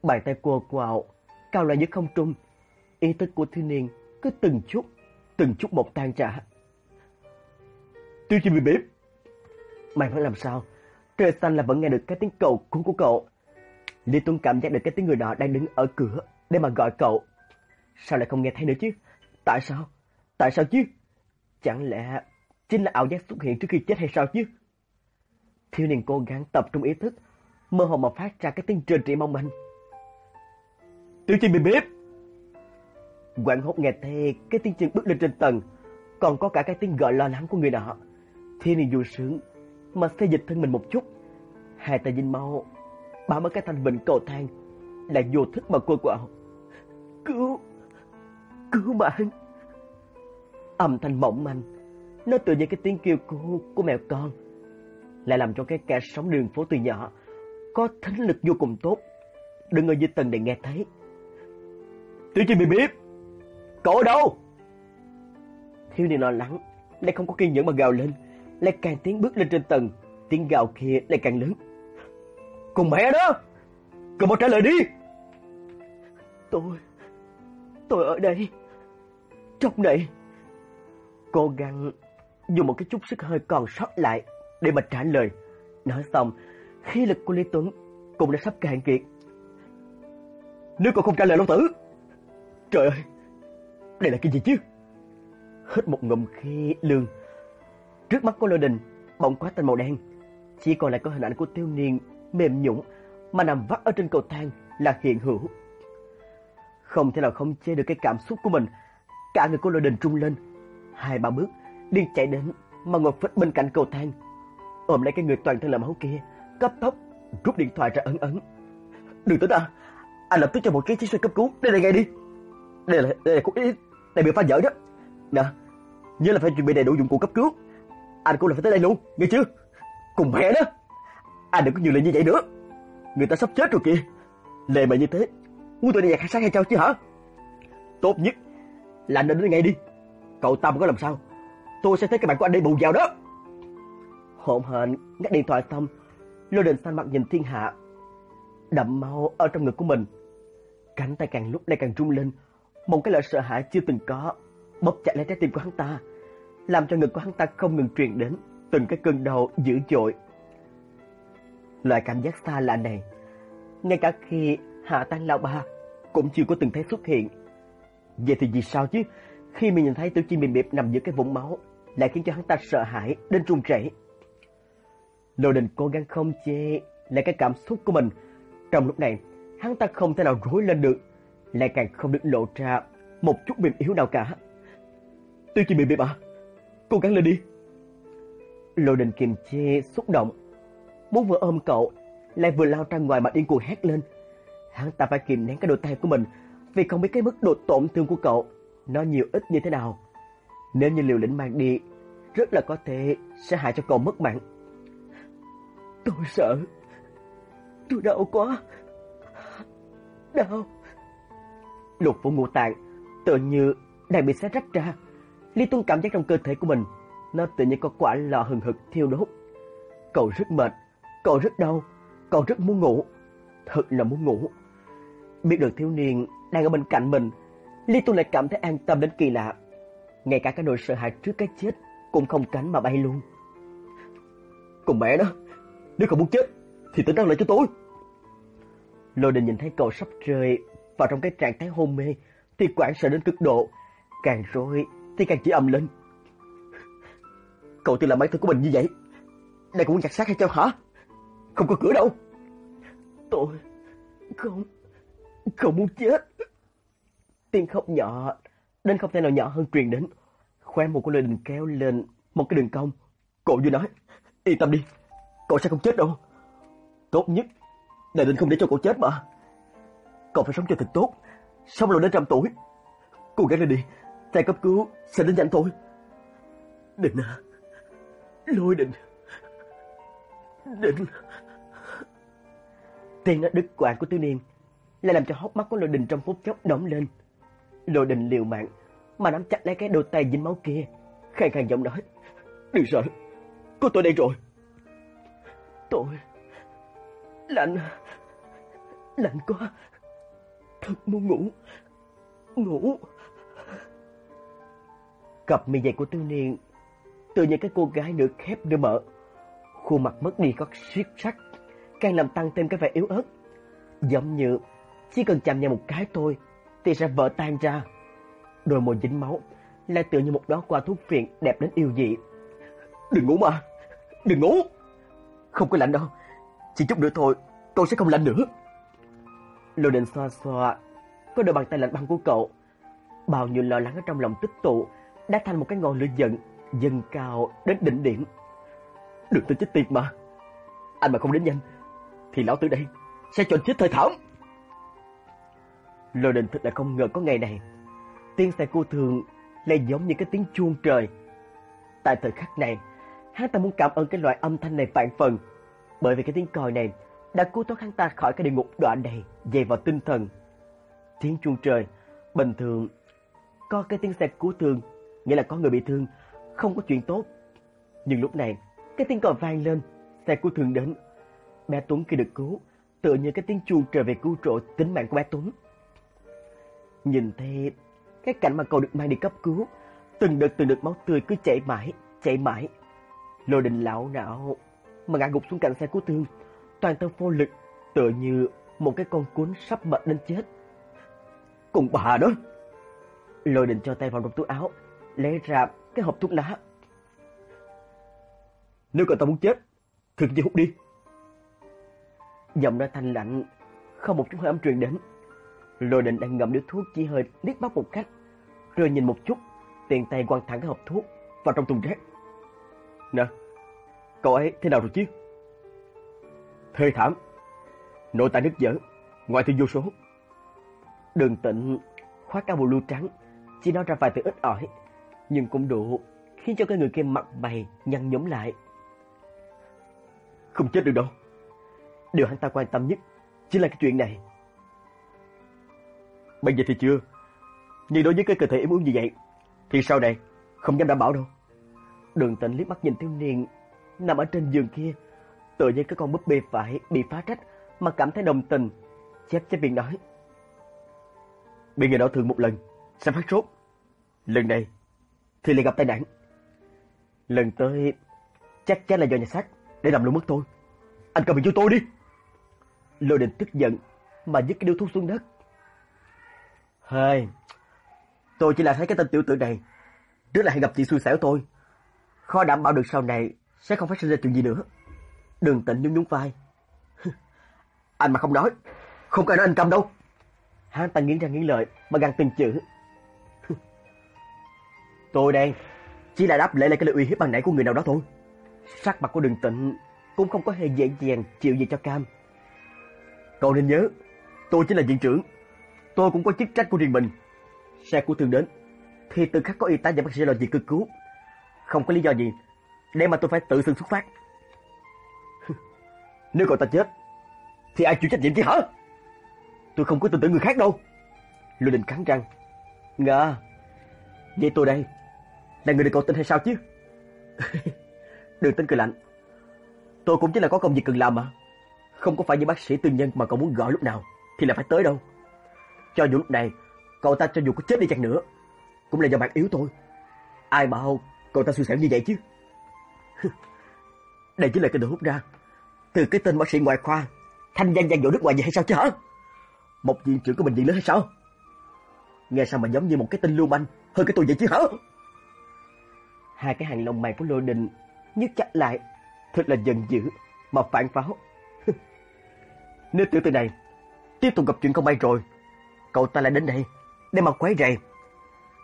Speaker 1: Bàn tay quờ quạo, cao lại giữa không trung. Ý thức của thiếu niên cứ từng chút từng chút một tan trả. Tiêu chi bị bếp. Mày phải làm sao? Trời xanh là vẫn nghe được cái tiếng cầu cứu của cậu. Lý Tuấn cảm giác được cái tiếng người đó đang đứng ở cửa để mà gọi cậu. Sao lại không nghe thấy nữa chứ? Tại sao? Tại sao chứ? Chẳng lẽ chính là ảo giác xuất hiện trước khi chết hay sao chứ? Thiếu niên cố gắng tập trung ý thức, mơ hồ mà phát ra cái tiếng trền trĩ mong manh. tiểu chi bị bếp. Quảng hốt nghe thấy cái tiếng chân bước lên trên tầng, còn có cả cái tiếng gọi lo lắng của người nọ. Thiên niên vui sướng, mà xây dịch thân mình một chút. Hai tay nhìn mau, bám ở cái thanh bình cầu thang, là vô thức mà cô quạo. Cứu, cứu bạn. Âm thanh mỏng manh, nó tự như cái tiếng kêu của, của mèo con. Lại làm cho cái kẻ sống đường phố từ nhỏ, có thính lực vô cùng tốt. Đừng ở dưới tầng để nghe thấy. Tiểu chi bị biết. Cậu ở đâu? Thiếu niên lo lắng, lại không có kiên nhẫn mà gào lên, lại càng tiến bước lên trên tầng, tiếng gào kia lại càng lớn. Cùng mẹ đó! Cậu mau trả lời đi! Tôi tôi ở đây. Trong đây Cố gắng dùng một cái chút sức hơi còn sót lại để mà trả lời. Nói xong, khí lực của Lý Tuấn cũng đã sắp cạn kiệt. Nếu cậu không trả lời Long Tử... Trời ơi! Đây là cái gì chứ? Hít một ngụm khí lương. Trước mắt của lôi đình, bỗng quá tên màu đen. Chỉ còn lại có hình ảnh của tiêu niên mềm nhũng mà nằm vắt ở trên cầu thang là hiện hữu. Không thể nào không che được cái cảm xúc của mình. Cả người cô lôi đình trung lên, hai ba bước, điên chạy đến mà ngồi phịch bên cạnh cầu thang, ôm lấy cái người toàn thân là máu kia, cấp tốc rút điện thoại ra ấn ấn. Đừng tới à, anh lập tức cho một cái chiếc xe cấp cứu, đây này ngay đi. Đây là đây là cô ít, đây bị phá vỡ đó. Nè, nhớ là phải chuẩn bị đầy đủ dụng cụ cấp cứu. Anh cũng là phải tới đây luôn, nghe chưa? Cùng mẹ đó. Anh đừng có nhiều lời như vậy nữa. Người ta sắp chết rồi kìa. Lệ mà như thế, muốn tôi đi giặt sát hay sao chứ hả? Tốt nhất là anh đến ngay đi. Cậu Tâm có làm sao? Tôi sẽ thấy các bạn của anh đây bù vào đó. Hộn hển ngắt điện thoại xong, lôi đình xanh mặt nhìn thiên hạ. Đậm máu ở trong ngực của mình. Cánh tay càng lúc lại càng rung lên. Một cái loại sợ hãi chưa từng có, bóp chặt lấy trái tim của hắn ta. Làm cho ngực của hắn ta không ngừng truyền đến từng cái cơn đau dữ dội. Loại cảm giác xa lạ này, ngay cả khi Hạ Tan Lão Ba cũng chưa có từng thấy xuất hiện. Vậy thì vì sao chứ? Khi mình nhìn thấy Tiểu Chi mềm mềm nằm giữa cái vũng máu, lại khiến cho hắn ta sợ hãi đến run rẩy. Lô Đình cố gắng không che lại cái cảm xúc của mình. Trong lúc này, hắn ta không thể nào rối lên được, lại càng không được lộ ra một chút mềm yếu nào cả. Tiểu Chi mềm mềm à, cố gắng lên đi. Lô Đình kiềm chế xúc động, muốn vừa ôm cậu, lại vừa lao ra ngoài mà điên cuồng hét lên. Hắn ta phải kìm nén cái đôi tay của mình, vì không biết cái mức độ tổn thương của cậu nó nhiều ít như thế nào. Nếu như liều lĩnh mang đi, rất là có thể sẽ hại cho cậu mất mạng. Tôi sợ. Tôi đau quá. Đau. Lục phủ ngũ tạng tự như đang bị xé rách ra. Lý Tuân cảm giác trong cơ thể của mình nó tự như có quả lò hừng hực thiêu đốt. Cậu rất mệt, cậu rất đau, cậu rất muốn ngủ. Thật là muốn ngủ. Biết được thiếu niên đang ở bên cạnh mình Lý Tu lại cảm thấy an tâm đến kỳ lạ. Ngay cả cái nỗi sợ hãi trước cái chết cũng không cánh mà bay luôn. Còn mẹ đó, nếu không muốn chết thì tỉnh táo lại cho tôi. Lôi đình nhìn thấy cậu sắp rơi vào trong cái trạng thái hôn mê thì quảng sợ đến cực độ. Càng rối thì càng chỉ ầm lên. Cậu tự làm bản thân của mình như vậy. Đây cũng chặt xác hay sao hả? Không có cửa đâu. Tôi không, không muốn chết. Tiếng khóc nhỏ, đến không thể nào nhỏ hơn truyền đến. Khoe một con Lê Đình kéo lên một cái đường cong. Cậu vừa nói, yên tâm đi, cậu sẽ không chết đâu. Tốt nhất đại Đình không để cho cậu chết mà. Cậu phải sống cho thật tốt, sống lâu đến trăm tuổi. Cố gắng lên đi, xe cấp cứu sẽ đến nhanh thôi. Định à, lôi định. Định. Tiếng nói đứt quãng của thiếu Niên lại làm cho hốc mắt của Lôi Đình trong phút chốc đỏ lên. Lôi đình liều mạng, mà nắm chặt lấy cái đôi tay dính máu kia, khàn khàn giọng nói. Đừng sợ, cô tôi đây rồi. Tôi... Lạnh... Lạnh quá. Thật muốn ngủ. Ngủ. Cặp mi dày của tư niên, từ những cái cô gái nửa khép nửa mở. Khuôn mặt mất đi có siết sắc, càng làm tăng thêm cái vẻ yếu ớt. Giống như chỉ cần chạm nhau một cái thôi thì sẽ vỡ tan ra. Đôi môi dính máu, lại tựa như một đóa hoa thuốc phiện đẹp đến yêu dị. Đừng ngủ mà, đừng ngủ. Không có lạnh đâu, chỉ chút nữa thôi, tôi sẽ không lạnh nữa. Lô đình xoa xoa, có đôi bàn tay lạnh băng của cậu. Bao nhiêu lo lắng ở trong lòng tích tụ, đã thành một cái ngọn lửa giận, dâng cao đến đỉnh điểm. Đừng tôi chết tiệt mà. Anh mà không đến nhanh, thì lão tử đây sẽ cho anh chết thời thảm. Lôi đình thật là không ngờ có ngày này. Tiếng xe cô thường lại giống như cái tiếng chuông trời. Tại thời khắc này, hắn ta muốn cảm ơn cái loại âm thanh này vạn phần. Bởi vì cái tiếng còi này đã cứu thoát hắn ta khỏi cái địa ngục đoạn này dày vào tinh thần. Tiếng chuông trời, bình thường, có cái tiếng xe cứu thương, nghĩa là có người bị thương, không có chuyện tốt. Nhưng lúc này, cái tiếng còi vang lên, xe cứu thương đến. Bé Tuấn khi được cứu, tựa như cái tiếng chuông trời về cứu rỗi tính mạng của bé Tuấn. Nhìn thấy cái cảnh mà cậu được mang đi cấp cứu, từng đợt từng đợt máu tươi cứ chảy mãi, chảy mãi. Lôi đình lão não mà ngã gục xuống cạnh xe cứu thương, toàn thân vô lực, tựa như một cái con cuốn sắp bật đến chết. Cùng bà đó. Lôi đình cho tay vào trong túi áo, lấy ra cái hộp thuốc lá. Nếu cậu ta muốn chết, thực chỉ hút đi. Giọng nói thanh lạnh, không một chút hơi ấm truyền đến. Lôi định đang ngậm điếu thuốc chỉ hơi liếc mắt một cách, rồi nhìn một chút, tiền tay quăng thẳng cái hộp thuốc vào trong thùng rác. Nè, cậu ấy thế nào rồi chứ? Thê thảm, nội tại nước dở, ngoại thương vô số. Đường tịnh khoác áo blue trắng, chỉ nói ra vài từ ít ỏi, nhưng cũng đủ khiến cho cái người kia mặt mày nhăn nhúm lại. Không chết được đâu. Điều hắn ta quan tâm nhất chính là cái chuyện này. Bây giờ thì chưa, nhưng đối với cái cơ thể yếu ớt như vậy, thì sau này không dám đảm bảo đâu. Đường tịnh liếc mắt nhìn thiếu niên nằm ở trên giường kia, tựa như cái con búp bê phải bị phá trách mà cảm thấy đồng tình, chép chép miệng nói. Bị người đó thương một lần, sẽ phát sốt. Lần này thì lại gặp tai nạn. Lần tới chắc chắn là do nhà xác để làm luôn mất tôi. Anh cầm mình cho tôi đi. Lôi đình tức giận mà dứt cái điếu thuốc xuống đất. Hơi, tôi chỉ là thấy cái tên tiểu tử này rất là hay gặp chị xui xẻo tôi. Khó đảm bảo được sau này sẽ không phát sinh ra chuyện gì nữa. Đường tịnh nhún nhún vai. anh mà không nói, không cần nói anh cầm đâu. Hắn ta nghiến răng nghiến lợi mà gằn từng chữ. tôi đây chỉ là đáp lễ lại cái lời uy hiếp ban nãy của người nào đó thôi. Sắc mặt của đường tịnh cũng không có hề dễ dàng chịu gì cho cam. Cậu nên nhớ, tôi chính là viện trưởng. Tôi cũng có chức trách của riêng mình. Xe của thương đến, thì từ khắc có y tá và bác sĩ lo việc cực cứu. Không có lý do gì để mà tôi phải tự xưng xuất phát. Nếu cậu ta chết, thì ai chịu trách nhiệm chứ hả? Tôi không có tin tưởng người khác đâu. Lưu Đình cắn răng. Ngờ, vậy tôi đây, là người được cậu tin hay sao chứ? Đừng tin cười lạnh. Tôi cũng chỉ là có công việc cần làm mà. Không có phải như bác sĩ tư nhân mà cậu muốn gọi lúc nào thì là phải tới đâu. Cho dù lúc này cậu ta cho dù có chết đi chăng nữa cũng là do bạn yếu thôi. Ai bảo cậu ta suy xẻo như vậy chứ? Đây chính là cái đồ hút ra từ cái tên bác sĩ ngoại khoa thanh danh danh dội nước ngoài vậy hay sao chứ hả? Một viện trưởng của bệnh viện lớn hay sao? Nghe sao mà giống như một cái tên lưu manh hơn cái tôi vậy chứ hả? Hai cái hàng lông mày của Lô Đình nhức chặt lại, thật là giận dữ mà phản pháo. Nếu tiểu tử này tiếp tục gặp chuyện không may rồi, cậu ta lại đến đây để mà quấy rầy,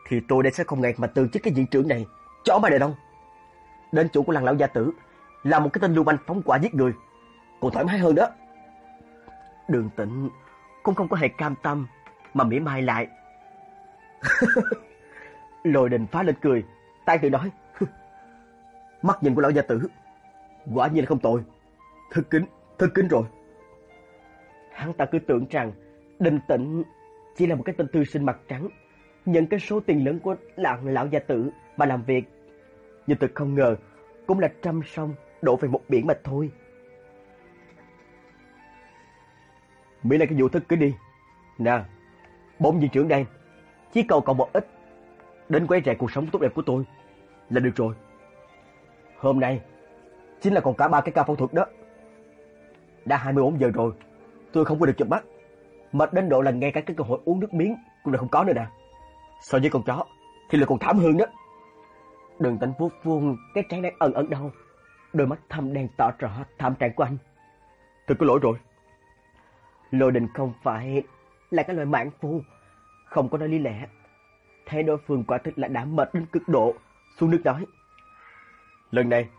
Speaker 1: thì tôi đây sẽ không ngại mà từ chức cái viện trưởng này, chó mà đời đâu. Đến chủ của làng lão gia tử là một cái tên lưu manh phóng quả giết người, còn thoải mái hơn đó. Đường Tịnh cũng không có hề cam tâm mà mỉa mai lại. Lôi đình phá lên cười, tay tự nói. Mắt nhìn của lão gia tử, quả nhiên là không tội Thật kính, thật kính rồi. Hắn ta cứ tưởng rằng Đình Tịnh chỉ là một cái tên tư sinh mặt trắng, nhận cái số tiền lớn của lạng lão gia tử mà làm việc. Nhưng thật không ngờ, cũng là trăm sông đổ về một biển mà thôi. Mỹ là cái vụ thức cứ đi. Nè, bốn viên trưởng đây, chỉ cầu còn một ít, đến quay rầy cuộc sống tốt đẹp của tôi là được rồi. Hôm nay, chính là còn cả ba cái ca phẫu thuật đó. Đã 24 giờ rồi, tôi không có được chụp mắt. Mệt đến độ là ngay cả cái cơ hội uống nước miếng cũng đã không có nữa nè. So với con chó, thì là còn thảm hơn đó. Đường tĩnh vuốt vuông cái trán đang ẩn ẩn đau. Đôi mắt thâm đen tỏ rõ thảm trạng của anh. Tôi có lỗi rồi. Lôi đình không phải là cái loại mãn phu, không có nói lý lẽ. thế đối phương quả thực là đã mệt đến cực độ, xuống nước nói. Lần này,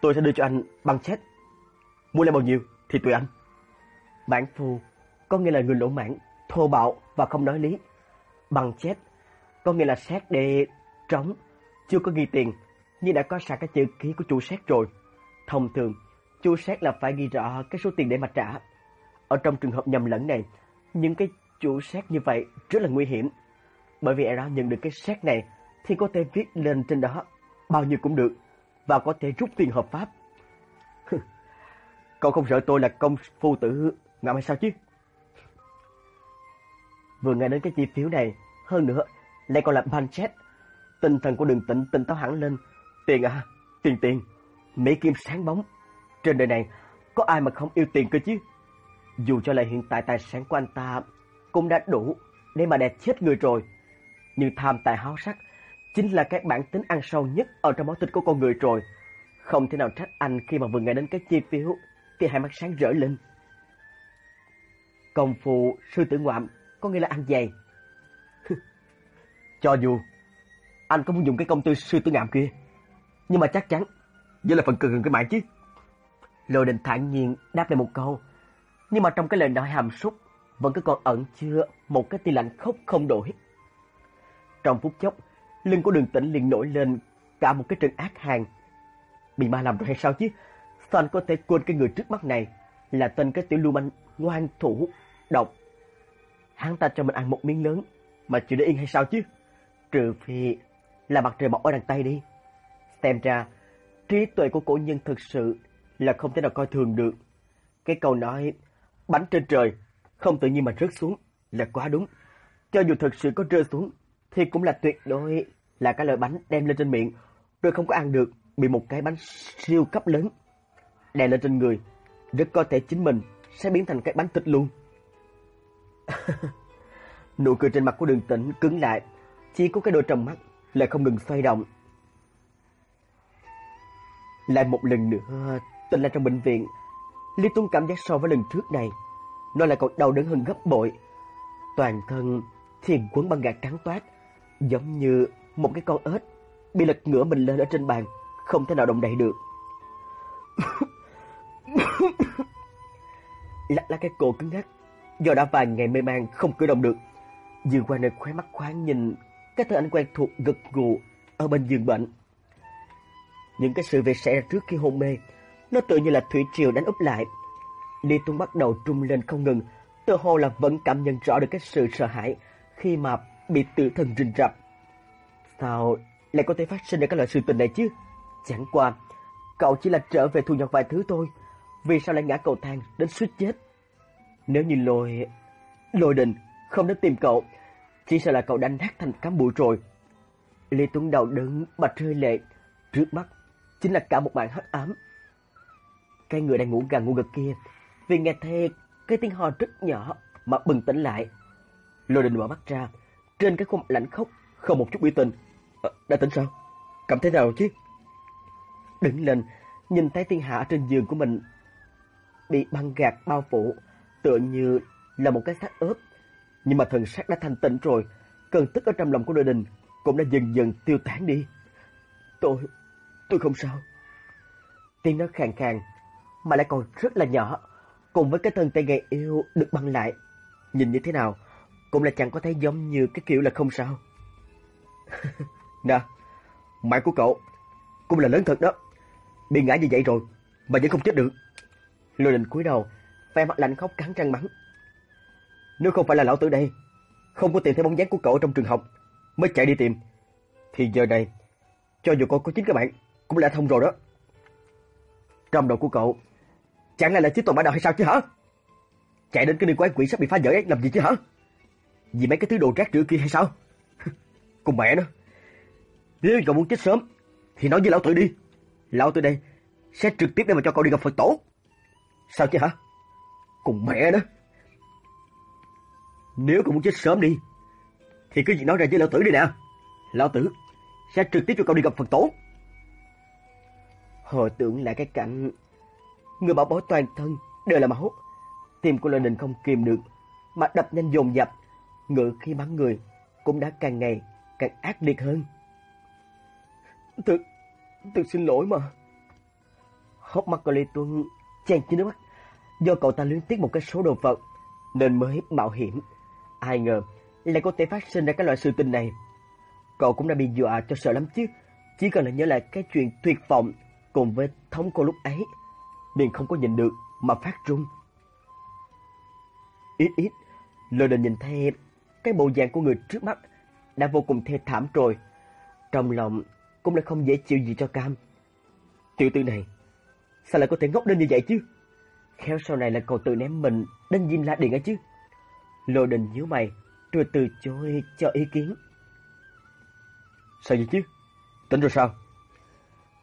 Speaker 1: tôi sẽ đưa cho anh băng chết. Mua lại bao nhiêu thì tùy anh. Mãn phu có nghĩa là người lỗ mãng, thô bạo và không nói lý. Bằng chết có nghĩa là xét để trống, chưa có ghi tiền, nhưng đã có sẵn cái chữ ký của chủ xét rồi. Thông thường, chủ xét là phải ghi rõ cái số tiền để mà trả. Ở trong trường hợp nhầm lẫn này, những cái chủ xét như vậy rất là nguy hiểm. Bởi vì ai đó nhận được cái xét này thì có thể viết lên trên đó bao nhiêu cũng được và có thể rút tiền hợp pháp. Cậu không sợ tôi là công phu tử ngạm hay sao chứ? Vừa nghe đến cái chi phiếu này, hơn nữa lại còn là budget. Tinh thần của đường tịnh tinh táo hẳn lên. Tiền à, tiền tiền, Mỹ kim sáng bóng. Trên đời này, có ai mà không yêu tiền cơ chứ? Dù cho là hiện tại tài sản của anh ta cũng đã đủ để mà đẹp chết người rồi. Nhưng tham tài háo sắc chính là cái bản tính ăn sâu nhất ở trong máu thịt của con người rồi. Không thể nào trách anh khi mà vừa nghe đến cái chi phiếu thì hai mắt sáng rỡ lên. Công phu sư tử ngoạm có nghĩa là ăn dày. Cho dù anh có muốn dùng cái công tư sư tử ngạm kia, nhưng mà chắc chắn vẫn là phần cực cái mạng chứ. Lôi đình thản nhiên đáp lại một câu, nhưng mà trong cái lời nói hàm súc vẫn cứ còn ẩn chứa một cái tia lạnh khốc không đổi. Trong phút chốc, lưng của đường tĩnh liền nổi lên cả một cái trận ác hàng. Bị ma làm rồi hay sao chứ? Sao anh có thể quên cái người trước mắt này là tên cái tiểu lưu manh ngoan thủ, độc. Hắn ta cho mình ăn một miếng lớn mà chịu để yên hay sao chứ? Trừ phi là mặt trời mọc ở đằng tay đi. Xem ra, trí tuệ của cổ nhân thực sự là không thể nào coi thường được. Cái câu nói bánh trên trời không tự nhiên mà rớt xuống là quá đúng. Cho dù thực sự có rơi xuống thì cũng là tuyệt đối là cái loại bánh đem lên trên miệng rồi không có ăn được bị một cái bánh siêu cấp lớn đè lên trên người, rất có thể chính mình sẽ biến thành cái bánh thịt luôn. Nụ cười trên mặt của đường tĩnh cứng lại, chỉ có cái đôi trong mắt lại không ngừng xoay động. Lại một lần nữa, tình lại trong bệnh viện, Lý Tuấn cảm giác so với lần trước này, nó lại còn đau đớn hơn gấp bội. Toàn thân thiền quấn băng gạc trắng toát, giống như một cái con ếch bị lật ngửa mình lên ở trên bàn, không thể nào động đậy được. lắc lắc cái cổ cứng ngắc, do đã vài ngày mê man không cử động được. Dương Quan nơi khóe mắt khoáng nhìn cái thân ảnh quen thuộc gật gù ở bên giường bệnh. Những cái sự việc xảy ra trước khi hôn mê, nó tự như là thủy triều đánh úp lại. Lý Tung bắt đầu trung lên không ngừng, tự hồ là vẫn cảm nhận rõ được cái sự sợ hãi khi mà bị tự thần rình rập. Sao lại có thể phát sinh ra cái loại sự tình này chứ? Chẳng qua, cậu chỉ là trở về thu nhập vài thứ thôi. Vì sao lại ngã cầu thang đến suýt chết? Nếu như lôi... Lôi đình không đến tìm cậu, chỉ sợ là cậu đã nát thành cám bụi rồi. Lê Tuấn đầu đứng mà rơi lệ. Trước mắt chính là cả một màn hắc ám. Cái người đang ngủ gà ngủ gật kia, vì nghe thấy cái tiếng ho rất nhỏ mà bừng tỉnh lại. Lôi đình mở mắt ra, trên cái khuôn mặt lạnh khốc, không một chút biểu tình. À, đã tỉnh sao? Cảm thấy nào chứ? Đứng lên, nhìn thấy thiên hạ trên giường của mình bị băng gạc bao phủ, tựa như là một cái xác ướp. Nhưng mà thần xác đã thanh tịnh rồi, cơn tức ở trong lòng của đội đình cũng đã dần dần tiêu tán đi. Tôi, tôi không sao. Tiếng nói khàn khàn, mà lại còn rất là nhỏ, cùng với cái thân tay gầy yêu được băng lại. Nhìn như thế nào, cũng là chẳng có thấy giống như cái kiểu là không sao. nè, mạng của cậu cũng là lớn thật đó. Bị ngã như vậy rồi, mà vẫn không chết được. Lôi đình cúi đầu, vẻ mặt lạnh khóc cắn răng mắng. Nếu không phải là lão tử đây, không có tìm thấy bóng dáng của cậu trong trường học, mới chạy đi tìm, thì giờ này, cho dù con có chính các bạn, cũng đã thông rồi đó. Trong đầu của cậu, chẳng lẽ là chiếc toàn bản đầu hay sao chứ hả? Chạy đến cái nơi quái quỷ sắp bị phá vỡ ấy làm gì chứ hả? Vì mấy cái thứ đồ rác rưởi kia hay sao? Cùng mẹ nó. Nếu cậu muốn chết sớm, thì nói với lão tử đi. Lão tử đây sẽ trực tiếp để mà cho cậu đi gặp Phật tổ. Sao chứ hả? Cùng mẹ đó. Nếu cậu muốn chết sớm đi, thì cứ việc nói ra với lão tử đi nè. Lão tử sẽ trực tiếp cho cậu đi gặp Phật tổ. Hồi tưởng lại cái cảnh người bảo bối toàn thân đều là máu. Tim của Lôi Đình không kìm được, mà đập nhanh dồn dập. ngựa khi bắn người cũng đã càng ngày càng ác liệt hơn. Thực, thực xin lỗi mà. Hốc mắt của Lê Tuân chen trên nước mắt. Do cậu ta luyến tiếc một cái số đồ vật nên mới mạo hiểm. Ai ngờ lại có thể phát sinh ra cái loại sự tình này. Cậu cũng đã bị dọa cho sợ lắm chứ. Chỉ cần là nhớ lại cái chuyện tuyệt vọng cùng với thống cô lúc ấy. Liền không có nhìn được mà phát run. Ít ít, lôi đình nhìn thấy cái bộ dạng của người trước mắt đã vô cùng thê thảm rồi. Trong lòng cũng lại không dễ chịu gì cho cam. Tiểu tử này, sao lại có thể ngốc đến như vậy chứ? Khéo sau này là cậu tự ném mình đến Diêm La Điện ấy chứ. Lô đình nhíu mày, rồi từ chối cho ý kiến. Sao vậy chứ? Tính rồi sao?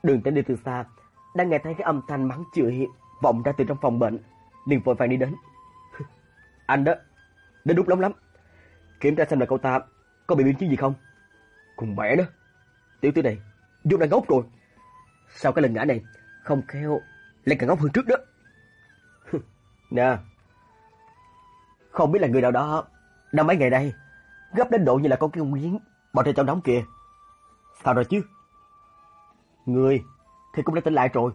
Speaker 1: Đường tỉnh đi từ xa, đang nghe thấy cái âm thanh mắng chửi vọng ra từ trong phòng bệnh, liền vội vàng đi đến. Anh đó, đến đúng lắm lắm. Kiểm tra xem là cậu ta có bị biến chứng gì không. Cùng mẹ đó, tiểu tử này, vô đã ngốc rồi. Sau cái lần ngã này, không khéo lại càng ngốc hơn trước đó nè, không biết là người nào đó năm mấy ngày đây gấp đến độ như là con cái miếng Bọn trên trong đóng kìa. Sao rồi chứ? Người thì cũng đã tỉnh lại rồi.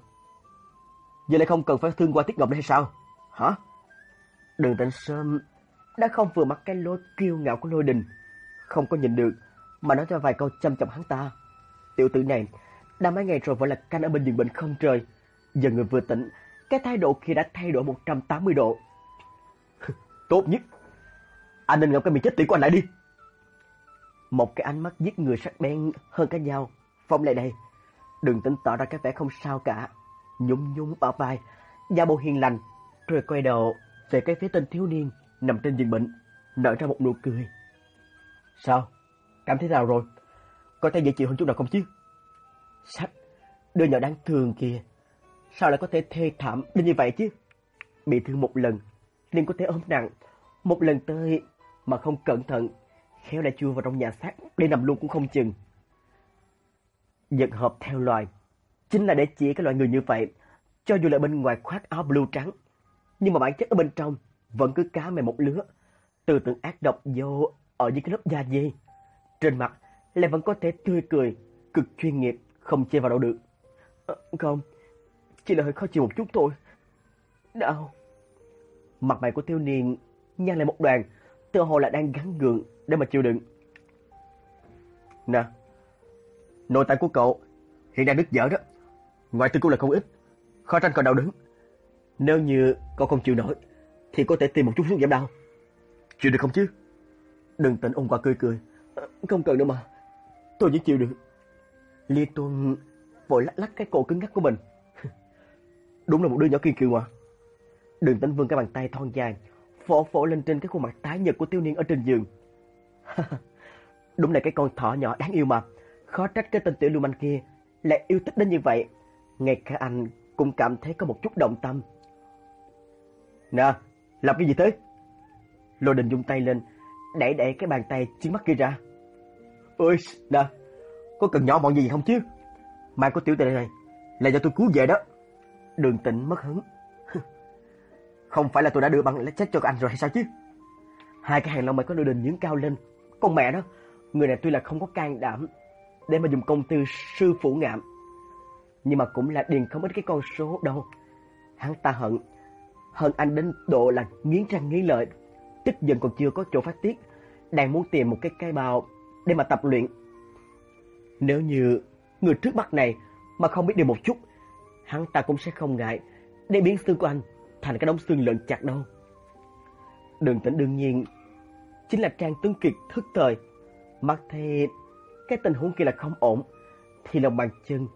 Speaker 1: Giờ lại không cần phải thương qua Tiết Ngọc nữa hay sao? Hả? Đường Tịnh Sâm đã không vừa mắt cái lối kiêu ngạo của lôi đình. Không có nhìn được mà nói cho vài câu chăm chọc hắn ta. Tiểu tử này đã mấy ngày rồi vẫn là canh ở bên giường bệnh không trời. Giờ người vừa tỉnh, cái thái độ kia đã thay đổi 180 độ. Tốt nhất, anh nên ngậm cái miệng chết tiệt của anh lại đi. Một cái ánh mắt giết người sắc bén hơn cái dao, phong lại đây. Đừng tính tỏ ra cái vẻ không sao cả. Nhung nhung bả vai, da bộ hiền lành, rồi quay đầu về cái phía tên thiếu niên nằm trên giường bệnh, nở ra một nụ cười. Sao? Cảm thấy nào rồi? Có thể dễ chịu hơn chút nào không chứ? Sách, đứa nhỏ đáng thương kia Sao lại có thể thê thảm đến như vậy chứ? Bị thương một lần, liền có thể ốm nặng. Một lần tới mà không cẩn thận, khéo lại chui vào trong nhà xác để nằm luôn cũng không chừng. Giật hợp theo loài, chính là để chỉ cái loại người như vậy, cho dù là bên ngoài khoác áo blue trắng, nhưng mà bản chất ở bên trong vẫn cứ cá mè một lứa, từ từ ác độc vô ở dưới cái lớp da dê. Trên mặt lại vẫn có thể tươi cười, cực chuyên nghiệp, không chê vào đâu được. À, không, chỉ là hơi khó chịu một chút thôi. Đau. Mặt mày của thiếu niên nhăn lại một đoàn, tựa hồ là đang gắn gượng để mà chịu đựng. Nè, nội tạng của cậu hiện đang đứt dở đó. Ngoài tư cũng là không ít, khó tránh còn đau đớn. Nếu như cậu không chịu nổi, thì có thể tìm một chút thuốc giảm đau. Chịu được không chứ? Đừng tỉnh ông qua cười cười. Không cần đâu mà, tôi vẫn chịu được. Ly Tuân vội lắc lắc cái cổ cứng ngắc của mình. Đúng là một đứa nhỏ kiên cường mà. Đường tĩnh vương cái bàn tay thon dài, phổ phổ lên trên cái khuôn mặt tái nhợt của tiêu niên ở trên giường. Đúng là cái con thỏ nhỏ đáng yêu mà. Khó trách cái tên tiểu lưu manh kia lại yêu thích đến như vậy. Ngay cả anh cũng cảm thấy có một chút động tâm. Nè, làm cái gì thế? Lô đình dung tay lên, đẩy đẩy cái bàn tay chiến mắt kia ra. Ôi, nè, có cần nhỏ bọn gì không chứ? Mai có tiểu tệ này, là do tôi cứu về đó. Đường tịnh mất hứng. Không phải là tôi đã đưa bằng chết cho anh rồi hay sao chứ? Hai cái hàng lông mày có đưa đình nhướng cao lên. Con mẹ đó, người này tuy là không có can đảm để mà dùng công tư sư phủ ngạm. Nhưng mà cũng là điền không ít cái con số đâu. Hắn ta hận. Hận anh đến độ là nghiến răng nghiến lợi. Tức giận còn chưa có chỗ phát tiết. Đang muốn tìm một cái cây bào để mà tập luyện. Nếu như người trước mắt này mà không biết điều một chút, hắn ta cũng sẽ không ngại để biến xương của anh thành cái đống xương lợn chặt đâu. Đường tĩnh đương nhiên chính là Trang Tuấn Kiệt thức thời. Mặc thì cái tình huống kia là không ổn, thì lòng bàn chân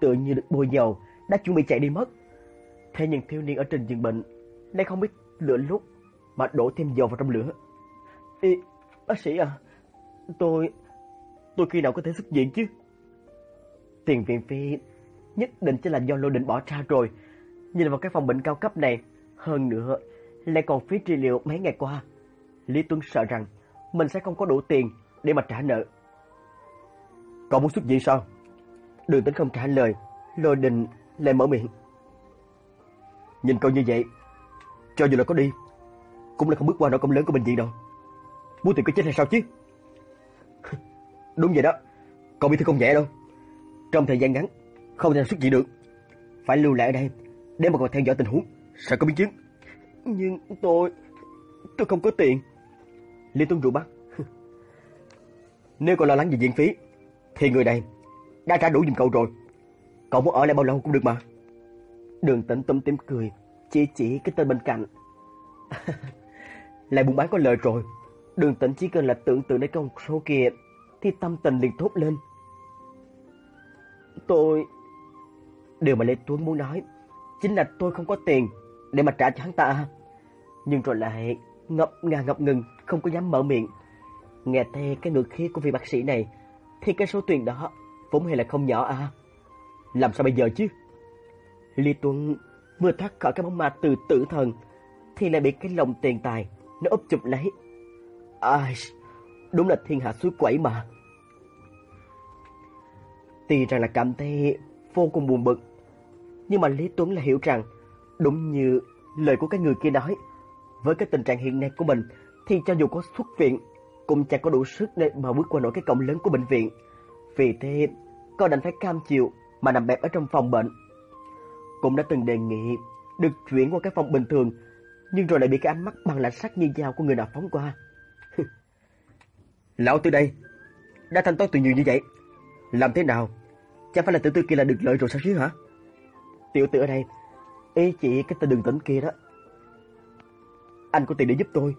Speaker 1: tựa như được bôi dầu đã chuẩn bị chạy đi mất. Thế nhưng thiếu niên ở trên giường bệnh lại không biết lửa lúc mà đổ thêm dầu vào trong lửa. Ê, bác sĩ à, tôi tôi khi nào có thể xuất viện chứ? Tiền viện phí nhất định chỉ là do Lô Định bỏ ra rồi. Nhìn vào cái phòng bệnh cao cấp này, hơn nữa lại còn phí trị liệu mấy ngày qua. Lý Tuấn sợ rằng mình sẽ không có đủ tiền để mà trả nợ. Cậu muốn xuất viện sao? Đường Tĩnh không trả lời, Lô Định lại mở miệng. Nhìn cậu như vậy, cho dù là có đi, cũng là không bước qua nỗi công lớn của bệnh viện đâu. Muốn tiền cứ chết hay sao chứ? Đúng vậy đó, cậu bị thương không nhẹ đâu. Trong thời gian ngắn, không thể xuất gì được. Phải lưu lại ở đây để mà còn theo dõi tình huống, sợ có biến chứng. Nhưng tôi... tôi không có tiền. Lý Tuấn rủ bắt. Nếu cậu lo lắng về viện phí, thì người này đã trả đủ giùm cậu rồi. Cậu muốn ở lại bao lâu cũng được mà. Đường tĩnh tâm tím cười, chỉ chỉ cái tên bên cạnh. lại buôn bán có lời rồi. Đường tĩnh chỉ cần là tưởng tượng đến con số kia thì tâm tình liền thốt lên. Tôi... Điều mà Lê Tuấn muốn nói chính là tôi không có tiền để mà trả cho hắn ta. Nhưng rồi lại ngập ngà ngập ngừng, không có dám mở miệng. Nghe theo cái ngữ khí của vị bác sĩ này, thì cái số tiền đó vốn hay là không nhỏ à. Làm sao bây giờ chứ? Lý Tuấn vừa thoát khỏi cái bóng ma từ tử thần, thì lại bị cái lồng tiền tài nó úp chụp lấy. Ai, đúng là thiên hạ suối quẩy mà. Tuy rằng là cảm thấy vô cùng buồn bực, nhưng mà Lý Tuấn là hiểu rằng, đúng như lời của cái người kia nói, với cái tình trạng hiện nay của mình, thì cho dù có xuất viện, cũng chẳng có đủ sức để mà bước qua nổi cái cổng lớn của bệnh viện. Vì thế, cậu đành phải cam chịu mà nằm bẹp ở trong phòng bệnh. Cũng đã từng đề nghị được chuyển qua cái phòng bình thường, nhưng rồi lại bị cái ánh mắt bằng lạnh sắc như dao của người nào phóng qua. Lão từ đây, đã thanh toán tôi nhiều như vậy. Làm thế nào? Chẳng phải là tự tư kia là được lợi rồi sao chứ hả? Tiểu tử ở đây, ý chỉ cái tên đường tỉnh kia đó. Anh có tiền để giúp tôi,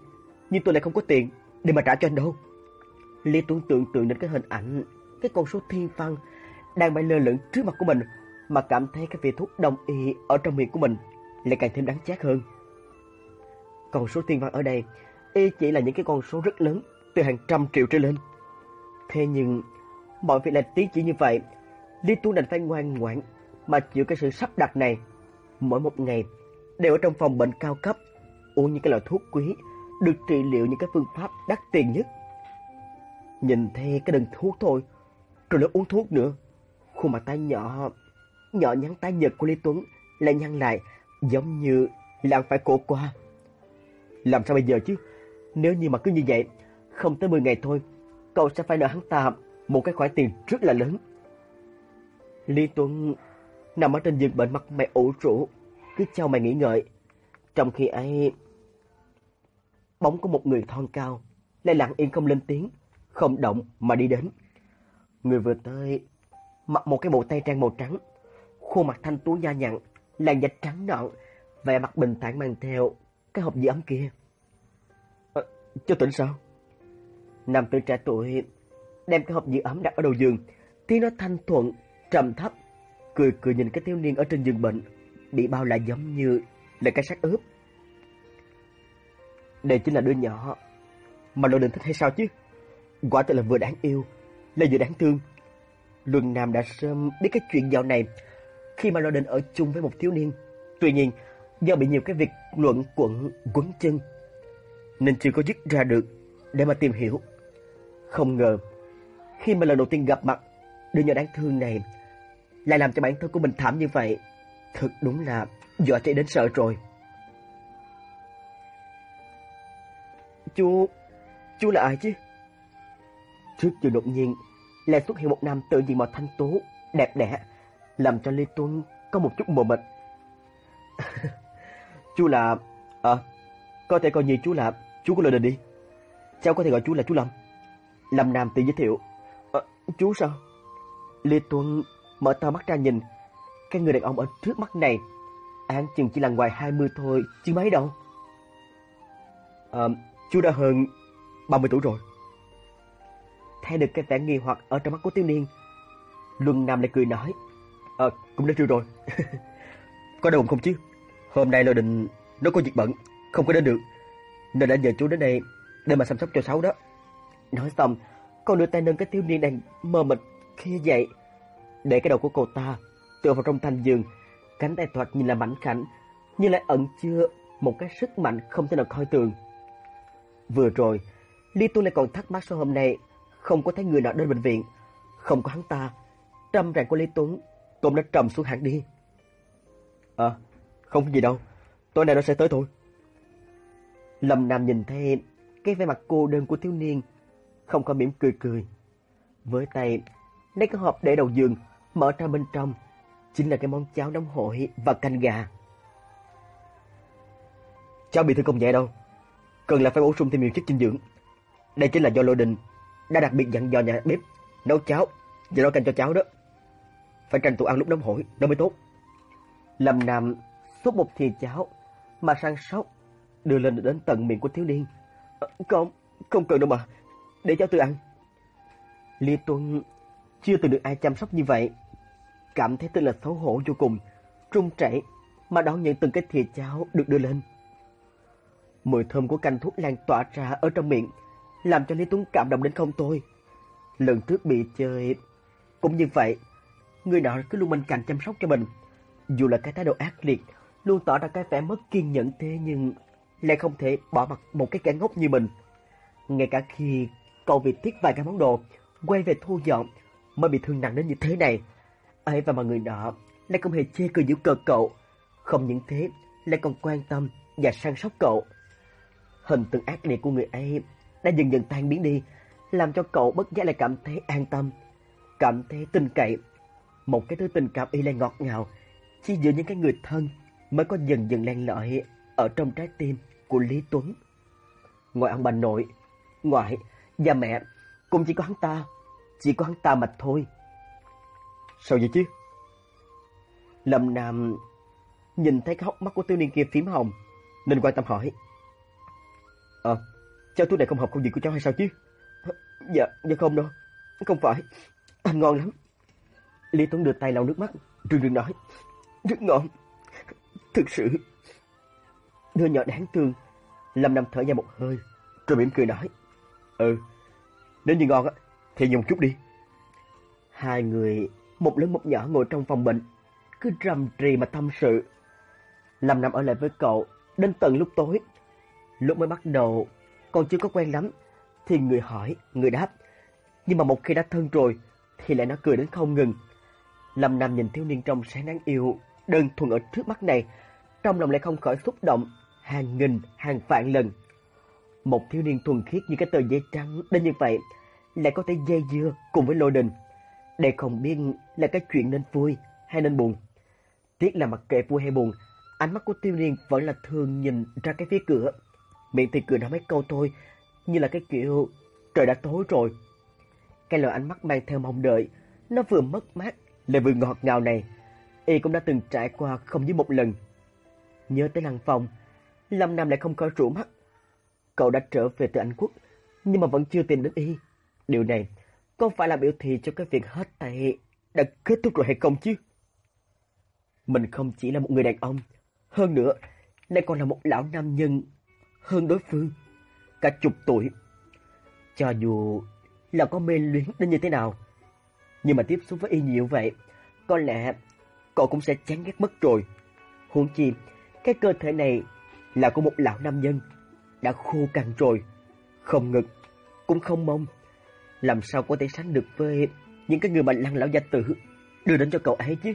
Speaker 1: nhưng tôi lại không có tiền để mà trả cho anh đâu. Lý Tuấn tưởng tượng đến cái hình ảnh, cái con số thiên văn đang bay lơ lửng trước mặt của mình mà cảm thấy cái vị thuốc đông y ở trong miệng của mình lại càng thêm đáng chát hơn. Con số thiên văn ở đây y chỉ là những cái con số rất lớn, từ hàng trăm triệu trở lên. Thế nhưng, mọi việc lại tí chỉ như vậy, Lý Tuấn đành phải ngoan ngoãn mà chịu cái sự sắp đặt này. Mỗi một ngày, đều ở trong phòng bệnh cao cấp, uống những cái loại thuốc quý, được trị liệu những cái phương pháp đắt tiền nhất. Nhìn thấy cái đơn thuốc thôi, rồi lại uống thuốc nữa. Khuôn mặt tay nhỏ, nhỏ nhắn tái nhợt của Lý Tuấn lại nhăn lại, giống như là phải cổ qua. Làm sao bây giờ chứ? Nếu như mà cứ như vậy, không tới 10 ngày thôi, cậu sẽ phải nợ hắn ta một cái khoản tiền rất là lớn. Lý Tuấn nằm ở trên giường bệnh mặt mày ủ rũ, cứ cho mày nghĩ ngợi. Trong khi ấy, bóng của một người thon cao, lại lặng yên không lên tiếng, không động mà đi đến. Người vừa tới, mặc một cái bộ tay trang màu trắng, khuôn mặt thanh tú da nhặn, làn da trắng nõn, vẻ mặt bình thản mang theo cái hộp dị ấm kia. Ờ, à, cho tỉnh sao? Nam tử trẻ tuổi đem cái hộp giữ ấm đặt ở đầu giường, tiếng nói thanh thuận, trầm thấp, cười cười nhìn cái thiếu niên ở trên giường bệnh, bị bao lại giống như là cái xác ướp. Đây chính là đứa nhỏ mà lộ Đình thích hay sao chứ? Quả thật là vừa đáng yêu, lại vừa đáng thương. Luân Nam đã sớm biết cái chuyện dạo này khi mà Lộ Đình ở chung với một thiếu niên. Tuy nhiên, do bị nhiều cái việc luận quẩn quấn chân, nên chưa có dứt ra được để mà tìm hiểu. Không ngờ, khi mà lần đầu tiên gặp mặt, đứa nhỏ đáng thương này lại làm cho bản thân của mình thảm như vậy. Thật đúng là dọa chạy đến sợ rồi. Chú... chú là ai chứ? Trước giờ đột nhiên, lại xuất hiện một nam tự diện màu thanh tú, đẹp đẽ, làm cho Lê Tuấn có một chút mờ mịt. chú là... À, có thể coi như chú là chú của lời đình đi. Cháu có thể gọi chú là chú Lâm. Lâm Nam tự giới thiệu. À, chú sao? Lê Tuấn mở to mắt ra nhìn. Cái người đàn ông ở trước mắt này, án chừng chỉ là ngoài 20 thôi, chứ mấy đâu. À, chú đã hơn 30 tuổi rồi. Thấy được cái vẻ nghi hoặc ở trong mắt của thiếu niên, Luân Nam lại cười nói. À, cũng đã trưa rồi. có đau bụng không chứ? Hôm nay lôi định nó có việc bận, không có đến được. Nên đã nhờ chú đến đây để mà chăm sóc cho Sáu đó. Nói xong, con đưa tay nâng cái thiếu niên đang mơ mịt khi dậy. Để cái đầu của cô ta tựa vào trong thành giường, cánh tay thoạt nhìn là mảnh khảnh, nhưng lại ẩn chứa một cái sức mạnh không thể nào coi thường. Vừa rồi, Lý Tu lại còn thắc mắc sao hôm nay không có thấy người nào đến bệnh viện, không có hắn ta. trầm rạng của Lý Tuấn cũng đã trầm xuống hẳn đi. À, không gì đâu, tối nay nó sẽ tới thôi. Lâm Nam nhìn thấy cái vẻ mặt cô đơn của thiếu niên, không có mỉm cười cười. Với tay, lấy cái hộp để đầu giường, mở ra bên trong, chính là cái món cháo nóng hổi và canh gà. Cháu bị thương không nhẹ đâu, cần là phải bổ sung thêm nhiều chất dinh dưỡng. Đây chính là do Lôi Đình đã đặc biệt dặn dò nhà bếp nấu cháo và nấu canh cho cháu đó. Phải tranh thủ ăn lúc nóng hổi, đó mới tốt. Lâm Nam xúc một thìa cháo mà sang sóc đưa lên đến tận miệng của thiếu niên. Không, không cần đâu mà, để cháu tự ăn. Lý Tuấn chưa từng được ai chăm sóc như vậy. Cảm thấy tức là xấu hổ vô cùng, trung chảy mà đón nhận từng cái thìa cháo được đưa lên. Mùi thơm của canh thuốc lan tỏa ra ở trong miệng, làm cho Lý Tuấn cảm động đến không thôi. Lần trước bị chơi cũng như vậy, người nọ cứ luôn bên cạnh chăm sóc cho mình. Dù là cái thái độ ác liệt, luôn tỏ ra cái vẻ mất kiên nhẫn thế nhưng lại không thể bỏ mặt một cái kẻ ngốc như mình. Ngay cả khi cậu việc thiết vài cái món đồ, quay về thu dọn mới bị thương nặng đến như thế này ấy và mà người nọ lại không hề chê cười giễu cợt cậu. Không những thế, lại còn quan tâm và săn sóc cậu. Hình tượng ác liệt của người ấy đã dần dần tan biến đi, làm cho cậu bất giác lại cảm thấy an tâm, cảm thấy tin cậy. Một cái thứ tình cảm y lại ngọt ngào, chỉ giữa những cái người thân mới có dần dần len lỏi ở trong trái tim của Lý Tuấn. Ngoài ông bà nội, ngoại và mẹ cũng chỉ có hắn ta, chỉ có hắn ta mà thôi. Sao vậy chứ? Lâm Nam nhìn thấy cái hốc mắt của tiêu niên kia phím hồng, nên quan tâm hỏi. Ờ, cháu tôi này không hợp công việc của cháu hay sao chứ? Dạ, dạ không đâu, không phải, ăn ngon lắm. Lý Tuấn đưa tay lau nước mắt, rừng rừng nói. Rất ngon, thực sự. Đứa nhỏ đáng thương, Lâm Nam thở ra một hơi, rồi mỉm cười nói. Ừ, nếu như ngon á, thì dùng chút đi. Hai người, một lớn một nhỏ ngồi trong phòng bệnh, cứ rầm rì mà tâm sự. Lâm Nam ở lại với cậu, đến tận lúc tối. Lúc mới bắt đầu, còn chưa có quen lắm, thì người hỏi, người đáp. Nhưng mà một khi đã thân rồi, thì lại nó cười đến không ngừng. Lâm Nam nhìn thiếu niên trong sáng đáng yêu, đơn thuần ở trước mắt này, trong lòng lại không khỏi xúc động, hàng nghìn, hàng vạn lần. Một thiếu niên thuần khiết như cái tờ giấy trắng đến như vậy, lại có thể dây dưa cùng với lôi đình. Đây không biết là cái chuyện nên vui hay nên buồn. Tiếc là mặc kệ vui hay buồn, ánh mắt của tiêu niên vẫn là thường nhìn ra cái phía cửa. Miệng thì cười nói mấy câu thôi, như là cái kiểu trời đã tối rồi. Cái lời ánh mắt mang theo mong đợi, nó vừa mất mát, lại vừa ngọt ngào này. Y cũng đã từng trải qua không dưới một lần. Nhớ tới lăng phòng, Lâm Nam lại không coi rủ mắt. Cậu đã trở về từ Anh Quốc, nhưng mà vẫn chưa tìm đến Y. Điều này có phải là biểu thị cho cái việc hết tay đã kết thúc rồi hay không chứ? Mình không chỉ là một người đàn ông, hơn nữa lại còn là một lão nam nhân hơn đối phương, cả chục tuổi. Cho dù là có mê luyến đến như thế nào, nhưng mà tiếp xúc với y nhiều vậy, có lẽ cậu cũng sẽ chán ghét mất rồi. Huống chi, cái cơ thể này là của một lão nam nhân, đã khô cằn rồi, không ngực, cũng không mông. Làm sao có thể sánh được với những cái người mà lăng lão gia tử đưa đến cho cậu ấy chứ?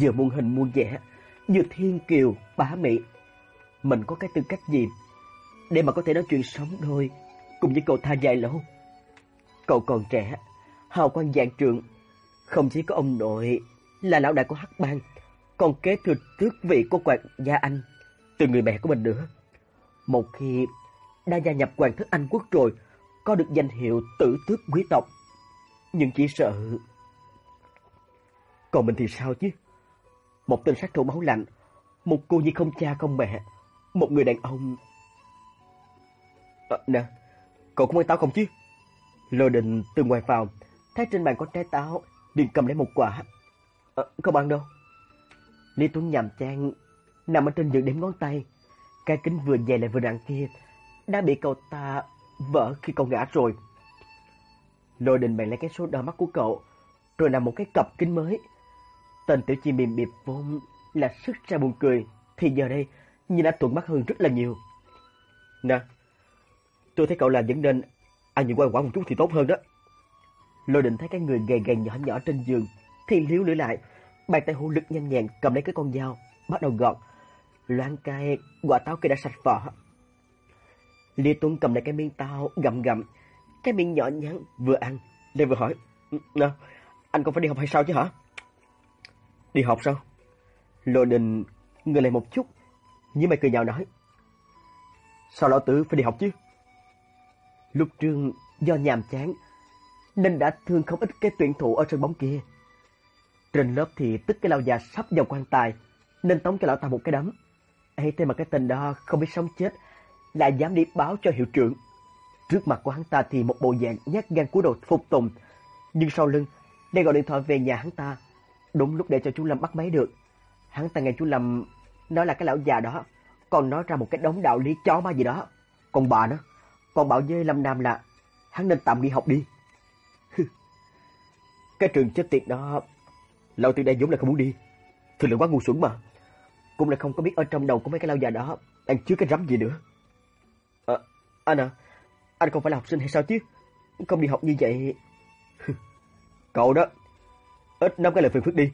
Speaker 1: Vừa muôn hình muôn vẻ, vừa thiên kiều, bá mỹ. Mình có cái tư cách gì để mà có thể nói chuyện sống đôi cùng với cậu tha dài lâu? Cậu còn trẻ, hào quang dạng trượng, không chỉ có ông nội là lão đại của Hắc Bang, còn kế thừa tước vị của Quạt Gia Anh từ người mẹ của mình nữa. Một khi đã gia nhập Hoàng thất Anh quốc rồi, có được danh hiệu tử tước quý tộc. Nhưng chỉ sợ... Còn mình thì sao chứ? Một tên sát thủ máu lạnh, một cô nhi không cha không mẹ, một người đàn ông... À, nè, cậu có ăn táo không chứ? Lô đình từ ngoài vào, thấy trên bàn có trái táo, liền cầm lấy một quả. À, không ăn đâu. Lý Tuấn nhàm chán, nằm ở trên giường đếm ngón tay. Cái kính vừa dày lại vừa nặng kia, đã bị cậu ta vỡ khi cậu ngã rồi. Lôi đình bèn lấy cái số đo mắt của cậu, rồi làm một cái cặp kính mới. Tên tiểu chi mềm biệp vốn là sức ra buồn cười, thì giờ đây nhìn đã thuận mắt hơn rất là nhiều. Nè, tôi thấy cậu làm vẫn nên ăn những quả quả một chút thì tốt hơn đó. Lôi định thấy cái người gầy gầy nhỏ nhỏ trên giường, thì liếu lưỡi lại, bàn tay hữu lực nhanh nhẹn cầm lấy cái con dao, bắt đầu gọt. Loan cay, quả táo kia đã sạch vỏ. Lê Tuấn cầm lấy cái miếng tao gặm gặm, cái miếng nhỏ nhắn vừa ăn, Lê vừa hỏi, Nè, anh còn phải đi học hay sao chứ hả? Đi học sao? Lô đình ngừng lại một chút, nhưng mày cười nhạo nói. Sao lão tử phải đi học chứ? Lúc trương do nhàm chán, nên đã thương không ít cái tuyển thủ ở sân bóng kia. Trên lớp thì tức cái lao già sắp vào quan tài, nên tống cho lão ta một cái đấm. ấy thế mà cái tên đó không biết sống chết, lại dám đi báo cho hiệu trưởng. Trước mặt của hắn ta thì một bộ dạng nhát gan của đồ phục tùng, nhưng sau lưng lại gọi điện thoại về nhà hắn ta. Đúng lúc để cho chú Lâm bắt máy được. Hắn ta nghe chú Lâm nói là cái lão già đó, còn nói ra một cái đống đạo lý chó ma gì đó. Còn bà nữa, còn bảo với Lâm Nam là hắn nên tạm đi học đi. cái trường chết tiệt đó, lão từ đây dũng là không muốn đi. Thực là quá ngu xuẩn mà. Cũng là không có biết ở trong đầu của mấy cái lão già đó đang chứa cái rắm gì nữa. Anh à, anh không phải là học sinh hay sao chứ? Không đi học như vậy... Cậu đó, ít năm cái lời phiền phức đi.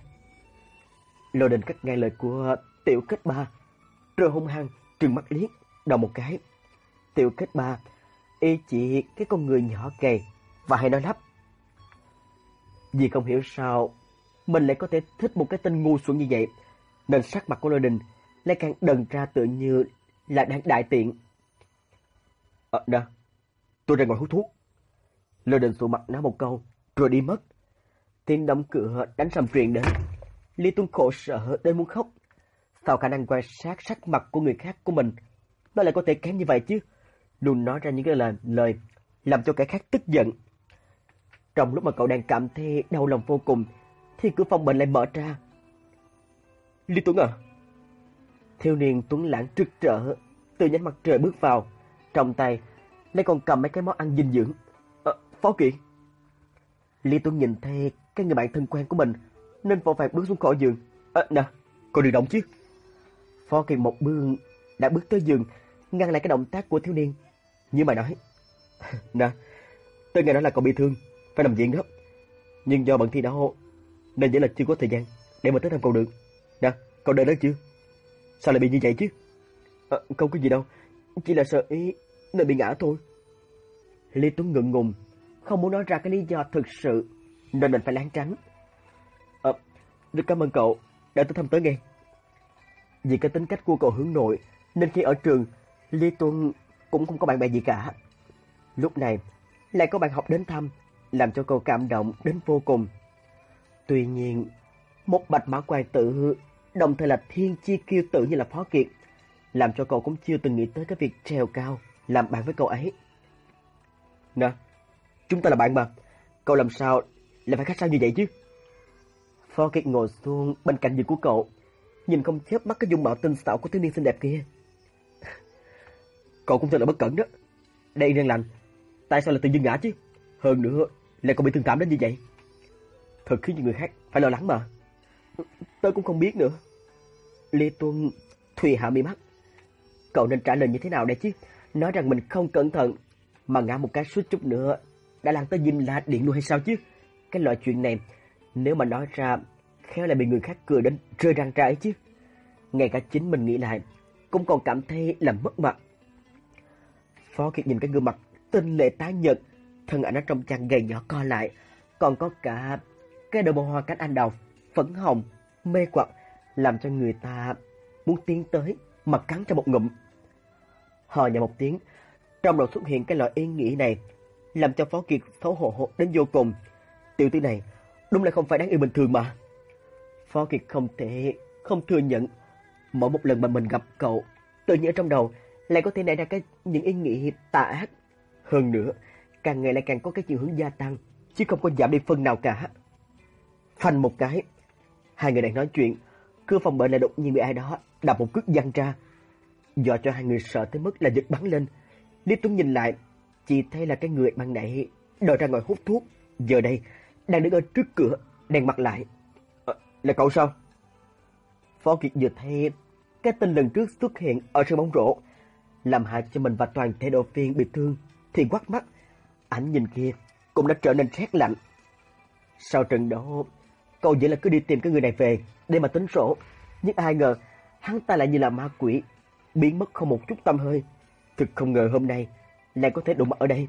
Speaker 1: Lô đình cắt ngay lời của tiểu kết ba, rồi hung hăng trừng mắt liếc, đầu một cái. Tiểu kết ba, Y chỉ cái con người nhỏ gầy và hay nói lắp. Vì không hiểu sao mình lại có thể thích một cái tên ngu xuẩn như vậy, nên sắc mặt của Lôi Đình lại càng đần ra tự như là đang đại tiện. Ờ, nè, tôi ra ngoài hút thuốc. Lôi Đình sụ mặt nói một câu, rồi đi mất. Tiếng đóng cửa đánh sầm truyền đến. Lý Tuấn khổ sở đến muốn khóc. Sao khả năng quan sát sắc mặt của người khác của mình, nó lại có thể kém như vậy chứ? Luôn nói ra những cái lời, lời làm cho kẻ khác tức giận. Trong lúc mà cậu đang cảm thấy đau lòng vô cùng, thì cửa phòng bệnh lại mở ra. Lý Tuấn à? Thiếu niên Tuấn lãng trực trở, từ nhánh mặt trời bước vào, trong tay lại còn cầm mấy cái món ăn dinh dưỡng. À, Phó kiện. Lý Tuấn nhìn thấy cái người bạn thân quen của mình, nên vội vàng bước xuống khỏi giường. À, nè, cô đừng động chứ. Phó kiện một bước đã bước tới giường, ngăn lại cái động tác của thiếu niên. Như mày nói, nè, tôi nghe nói là cậu bị thương, phải nằm viện đó. Nhưng do bận thi đấu, nên chỉ là chưa có thời gian để mà tới thăm cậu được. Nè, cậu đợi đó chưa? Sao lại bị như vậy chứ? À, không có gì đâu, chỉ là sợ ý nên bị ngã thôi. Lý Tuấn ngượng ngùng, không muốn nói ra cái lý do thực sự, nên mình phải láng tránh. À, ờ, được cảm ơn cậu, đã tới thăm tới nghe. Vì cái tính cách của cậu hướng nội, nên khi ở trường, Lý Tuấn cũng không có bạn bè gì cả. Lúc này, lại có bạn học đến thăm, làm cho cậu cảm động đến vô cùng. Tuy nhiên, một bạch mã quan tử, đồng thời là thiên chi kiêu tử như là Phó Kiệt, làm cho cậu cũng chưa từng nghĩ tới cái việc trèo cao, làm bạn với cậu ấy. Nè, chúng ta là bạn mà, cậu làm sao lại phải khách sao như vậy chứ? Phó ngồi xuống bên cạnh giường của cậu, nhìn không chớp mắt cái dung mạo tinh xảo của thiếu niên xinh đẹp kia. Cậu cũng thật là bất cẩn đó. Đây đang lành, tại sao lại tự dưng ngã chứ? Hơn nữa, lại còn bị thương cảm đến như vậy. Thật khiến những người khác phải lo lắng mà. Tôi cũng không biết nữa. Lê Tuân Thùy hạ mi mắt. Cậu nên trả lời như thế nào đây chứ? Nói rằng mình không cẩn thận, mà ngã một cái suýt chút nữa, đã làm tới dinh la điện luôn hay sao chứ? Cái loại chuyện này, nếu mà nói ra, khéo lại bị người khác cười đến rơi răng ra ấy chứ. Ngay cả chính mình nghĩ lại, cũng còn cảm thấy là mất mặt. Phó Kiệt nhìn cái gương mặt tinh lệ tái nhợt, thân ảnh ở trong chăn gầy nhỏ co lại, còn có cả cái đôi bông hoa cánh anh đào phấn hồng, mê quặc, làm cho người ta muốn tiến tới mà cắn cho một ngụm. Hò nhẹ một tiếng, trong đầu xuất hiện cái loại ý nghĩ này, làm cho Phó Kiệt xấu hổ đến vô cùng. Tiểu tử này đúng là không phải đáng yêu bình thường mà. Phó Kiệt không thể không thừa nhận mỗi một lần mà mình gặp cậu, tự nhiên ở trong đầu lại có thể nảy ra cái những ý nghĩ tà ác. Hơn nữa, càng ngày lại càng có cái chiều hướng gia tăng, chứ không có giảm đi phần nào cả. Phanh một cái, hai người đang nói chuyện, cửa phòng bệnh lại đột nhiên bị ai đó đập một cước văng ra. Do cho hai người sợ tới mức là giật bắn lên. Lý Tuấn nhìn lại, chỉ thấy là cái người ban nãy đòi ra ngồi hút thuốc, giờ đây đang đứng ở trước cửa, đèn mặt lại. À, là cậu sao? Phó Kiệt vừa thấy cái tên lần trước xuất hiện ở sân bóng rổ, làm hại cho mình và toàn thể đội viên bị thương, thì quát mắt. Ảnh nhìn kia cũng đã trở nên rét lạnh. Sau trận đấu, cậu vậy là cứ đi tìm cái người này về để mà tính sổ. Nhưng ai ngờ, hắn ta lại như là ma quỷ, biến mất không một chút tâm hơi. Thực không ngờ hôm nay lại có thể đụng mặt ở đây.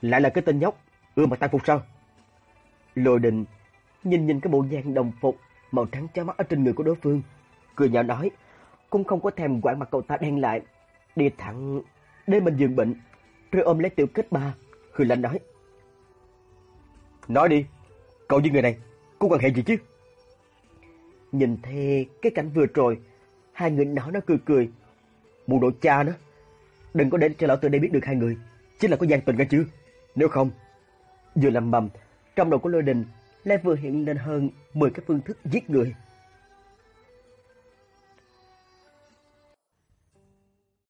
Speaker 1: lại là cái tên nhóc, ưa mà tan phục sao? Lôi đình nhìn nhìn cái bộ dạng đồng phục màu trắng chói mắt ở trên người của đối phương, cười nhạo nói, cũng không có thèm quản mặt cậu ta đen lại, đi thẳng đến bên giường bệnh, rồi ôm lấy tiểu kết ba, hừ lạnh nói. Nói đi, cậu với người này có quan hệ gì chứ? Nhìn thấy cái cảnh vừa rồi, hai người đó nó cười cười. Mụ đồ cha nó, đừng có để cho lão từ đây biết được hai người, chính là có gian tình cả chứ. Nếu không, vừa làm mầm, trong đầu của lôi đình lại vừa hiện lên hơn 10 cái phương thức giết người.